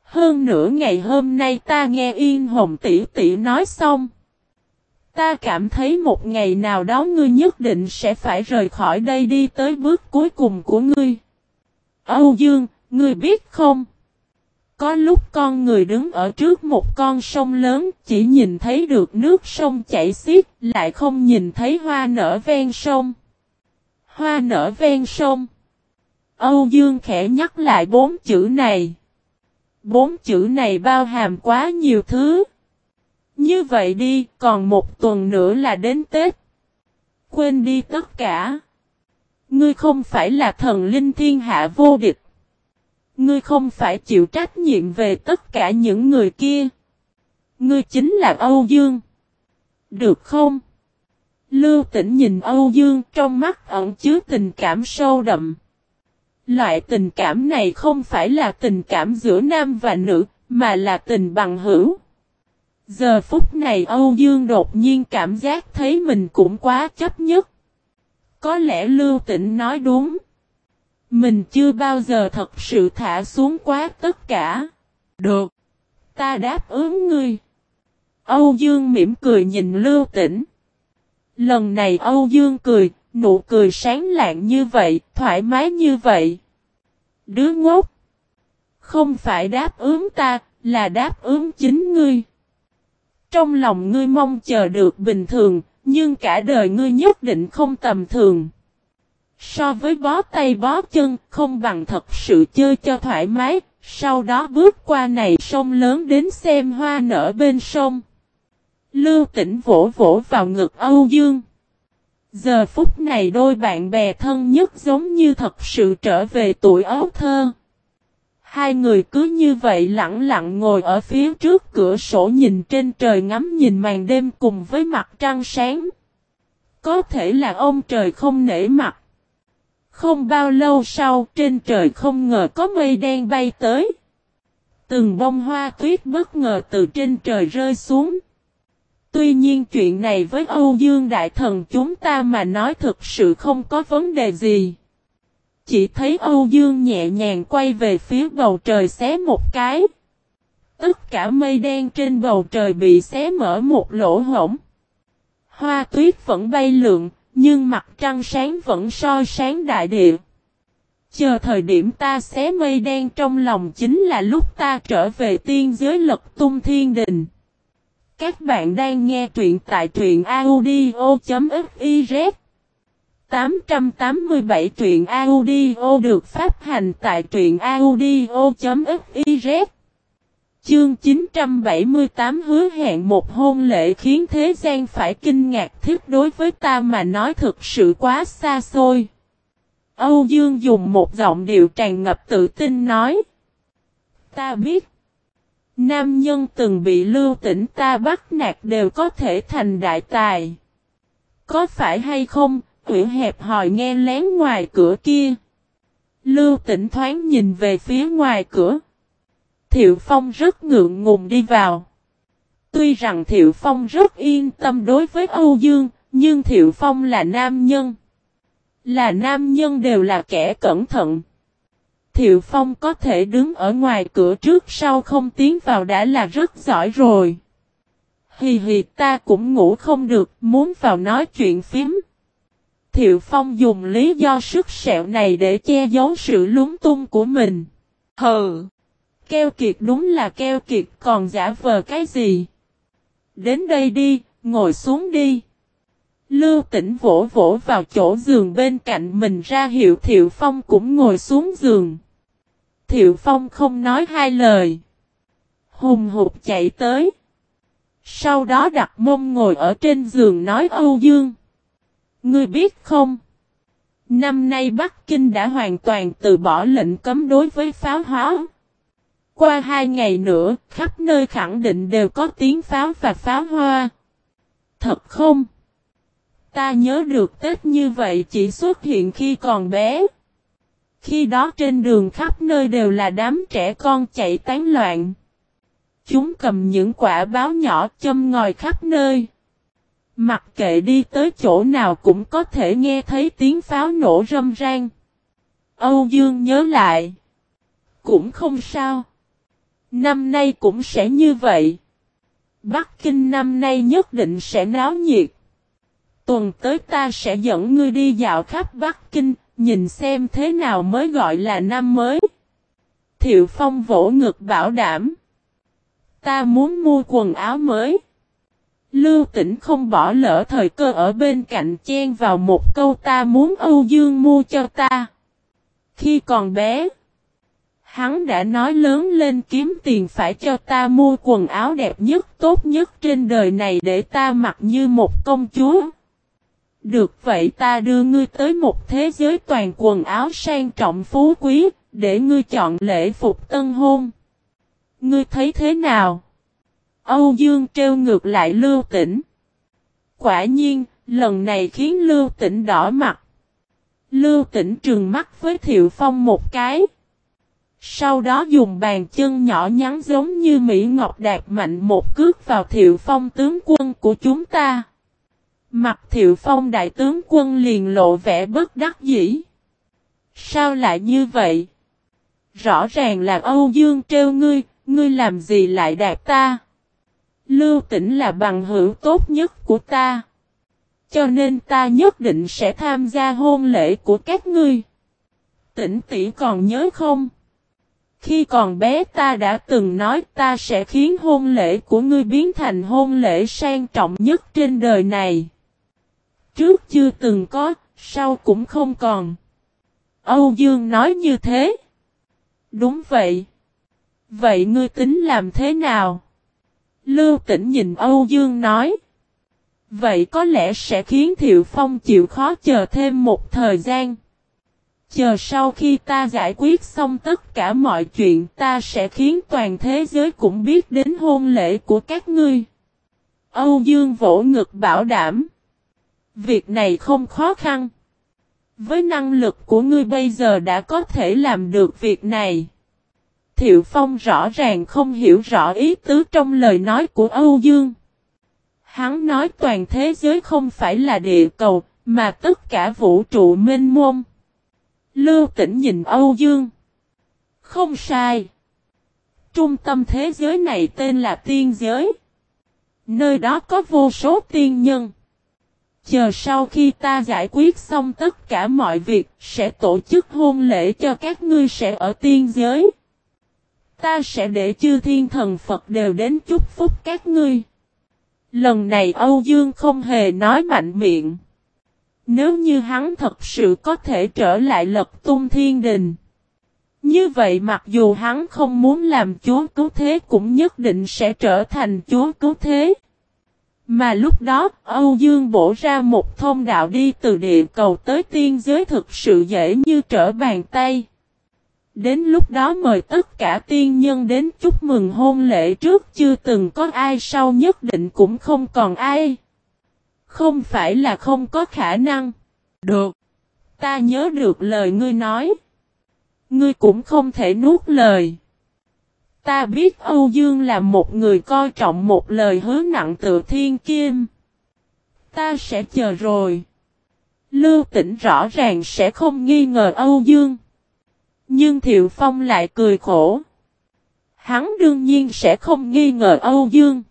Hơn nửa ngày hôm nay ta nghe Yên Hồng tỷ tỷ nói xong. Ta cảm thấy một ngày nào đó ngươi nhất định sẽ phải rời khỏi đây đi tới bước cuối cùng của ngươi. Âu Dương, ngươi biết không? Có lúc con người đứng ở trước một con sông lớn chỉ nhìn thấy được nước sông chảy xiết lại không nhìn thấy hoa nở ven sông. Hoa nở ven sông. Âu Dương khẽ nhắc lại bốn chữ này. Bốn chữ này bao hàm quá nhiều thứ. Như vậy đi, còn một tuần nữa là đến Tết. Quên đi tất cả. Ngươi không phải là thần linh thiên hạ vô địch. Ngươi không phải chịu trách nhiệm về tất cả những người kia. Ngươi chính là Âu Dương. Được không? Lưu tỉnh nhìn Âu Dương trong mắt ẩn chứa tình cảm sâu đậm. Loại tình cảm này không phải là tình cảm giữa nam và nữ, mà là tình bằng hữu. Giờ phút này Âu Dương đột nhiên cảm giác thấy mình cũng quá chấp nhất. Có lẽ Lưu Tịnh nói đúng. Mình chưa bao giờ thật sự thả xuống quá tất cả. Được. Ta đáp ứng ngươi. Âu Dương mỉm cười nhìn Lưu Tĩnh. Lần này Âu Dương cười, nụ cười sáng lạng như vậy, thoải mái như vậy. Đứa ngốc. Không phải đáp ứng ta, là đáp ứng chính ngươi. Trong lòng ngươi mong chờ được bình thường, nhưng cả đời ngươi nhất định không tầm thường. So với bó tay bó chân, không bằng thật sự chơi cho thoải mái, sau đó bước qua này sông lớn đến xem hoa nở bên sông. Lưu tỉnh vỗ vỗ vào ngực Âu Dương. Giờ phút này đôi bạn bè thân nhất giống như thật sự trở về tuổi ấu thơ. Hai người cứ như vậy lặng lặng ngồi ở phía trước cửa sổ nhìn trên trời ngắm nhìn màn đêm cùng với mặt trăng sáng. Có thể là ông trời không nể mặt. Không bao lâu sau trên trời không ngờ có mây đen bay tới. Từng bông hoa tuyết bất ngờ từ trên trời rơi xuống. Tuy nhiên chuyện này với Âu Dương Đại Thần chúng ta mà nói thực sự không có vấn đề gì. Chỉ thấy Âu Dương nhẹ nhàng quay về phía bầu trời xé một cái. Tất cả mây đen trên bầu trời bị xé mở một lỗ hổng. Hoa tuyết vẫn bay lượn, nhưng mặt trăng sáng vẫn soi sáng đại địa. Chờ thời điểm ta xé mây đen trong lòng chính là lúc ta trở về tiên giới lật tung thiên đình. Các bạn đang nghe truyện tại truyện audio.fiz 887 truyện audio được phát hành tại truyện audio.fiz Chương 978 hứa hẹn một hôn lễ khiến thế gian phải kinh ngạc thiết đối với ta mà nói thực sự quá xa xôi. Âu Dương dùng một giọng điệu tràn ngập tự tin nói. Ta biết. Nam nhân từng bị lưu tỉnh ta bắt nạt đều có thể thành đại tài. Có phải hay không, Uyển hẹp hỏi nghe lén ngoài cửa kia. Lưu tỉnh thoáng nhìn về phía ngoài cửa. Thiệu Phong rất ngượng ngùng đi vào. Tuy rằng Thiệu Phong rất yên tâm đối với Âu Dương, Nhưng Thiệu Phong là nam nhân. Là nam nhân đều là kẻ cẩn thận. Thiệu Phong có thể đứng ở ngoài cửa trước sau không tiến vào đã là rất giỏi rồi. Hì hì ta cũng ngủ không được, muốn vào nói chuyện phím. Thiệu Phong dùng lý do sức sẹo này để che giấu sự lúng tung của mình. Hừ! Keo kiệt đúng là keo kiệt còn giả vờ cái gì? Đến đây đi, ngồi xuống đi. Lưu tỉnh vỗ vỗ vào chỗ giường bên cạnh mình ra hiệu Thiệu Phong cũng ngồi xuống giường. Thiệu Phong không nói hai lời. Hùng hụt chạy tới. Sau đó đặt mông ngồi ở trên giường nói Âu Dương. Ngươi biết không? Năm nay Bắc Kinh đã hoàn toàn từ bỏ lệnh cấm đối với pháo hóa. Qua hai ngày nữa, khắp nơi khẳng định đều có tiếng pháo và pháo hoa. Thật không? Ta nhớ được Tết như vậy chỉ xuất hiện khi còn bé. Khi đó trên đường khắp nơi đều là đám trẻ con chạy tán loạn. Chúng cầm những quả báo nhỏ châm ngòi khắp nơi. Mặc kệ đi tới chỗ nào cũng có thể nghe thấy tiếng pháo nổ râm ran. Âu Dương nhớ lại. Cũng không sao. Năm nay cũng sẽ như vậy. Bắc Kinh năm nay nhất định sẽ náo nhiệt. Tuần tới ta sẽ dẫn ngươi đi dạo khắp Bắc Kinh, nhìn xem thế nào mới gọi là năm mới. Thiệu Phong vỗ ngực bảo đảm. Ta muốn mua quần áo mới. Lưu tỉnh không bỏ lỡ thời cơ ở bên cạnh chen vào một câu ta muốn Âu Dương mua cho ta. Khi còn bé, hắn đã nói lớn lên kiếm tiền phải cho ta mua quần áo đẹp nhất tốt nhất trên đời này để ta mặc như một công chúa. Được vậy ta đưa ngươi tới một thế giới toàn quần áo sang trọng phú quý, để ngươi chọn lễ phục tân hôn. Ngươi thấy thế nào? Âu Dương trêu ngược lại Lưu Tĩnh. Quả nhiên, lần này khiến Lưu Tĩnh đỏ mặt. Lưu Tĩnh trừng mắt với Thiệu Phong một cái. Sau đó dùng bàn chân nhỏ nhắn giống như Mỹ Ngọc đạt mạnh một cước vào Thiệu Phong tướng quân của chúng ta. Mặt Thiệu Phong đại tướng quân liền lộ vẻ bất đắc dĩ. Sao lại như vậy? Rõ ràng là Âu Dương trêu ngươi, ngươi làm gì lại đạt ta? Lưu tỉnh là bằng hữu tốt nhất của ta. Cho nên ta nhất định sẽ tham gia hôn lễ của các ngươi. Tỉnh tỷ còn nhớ không? Khi còn bé ta đã từng nói ta sẽ khiến hôn lễ của ngươi biến thành hôn lễ sang trọng nhất trên đời này. Trước chưa từng có, sau cũng không còn. Âu Dương nói như thế. Đúng vậy. Vậy ngươi tính làm thế nào? Lưu tỉnh nhìn Âu Dương nói. Vậy có lẽ sẽ khiến Thiệu Phong chịu khó chờ thêm một thời gian. Chờ sau khi ta giải quyết xong tất cả mọi chuyện ta sẽ khiến toàn thế giới cũng biết đến hôn lễ của các ngươi. Âu Dương vỗ ngực bảo đảm. Việc này không khó khăn. Với năng lực của ngươi bây giờ đã có thể làm được việc này. Thiệu Phong rõ ràng không hiểu rõ ý tứ trong lời nói của Âu Dương. Hắn nói toàn thế giới không phải là địa cầu, mà tất cả vũ trụ mênh mông. Lưu tỉnh nhìn Âu Dương. Không sai. Trung tâm thế giới này tên là tiên giới. Nơi đó có vô số tiên nhân. Chờ sau khi ta giải quyết xong tất cả mọi việc, sẽ tổ chức hôn lễ cho các ngươi sẽ ở tiên giới. Ta sẽ để chư thiên thần Phật đều đến chúc phúc các ngươi. Lần này Âu Dương không hề nói mạnh miệng. Nếu như hắn thật sự có thể trở lại lật tung thiên đình. Như vậy mặc dù hắn không muốn làm chúa cứu thế cũng nhất định sẽ trở thành chúa cứu thế. Mà lúc đó, Âu Dương bổ ra một thông đạo đi từ địa cầu tới tiên giới thực sự dễ như trở bàn tay. Đến lúc đó mời tất cả tiên nhân đến chúc mừng hôn lễ trước chưa từng có ai sau nhất định cũng không còn ai. Không phải là không có khả năng. Được. Ta nhớ được lời ngươi nói. Ngươi cũng không thể nuốt lời. Ta biết Âu Dương là một người coi trọng một lời hứa nặng tự thiên kim. Ta sẽ chờ rồi. Lưu tỉnh rõ ràng sẽ không nghi ngờ Âu Dương. Nhưng Thiệu Phong lại cười khổ. Hắn đương nhiên sẽ không nghi ngờ Âu Dương.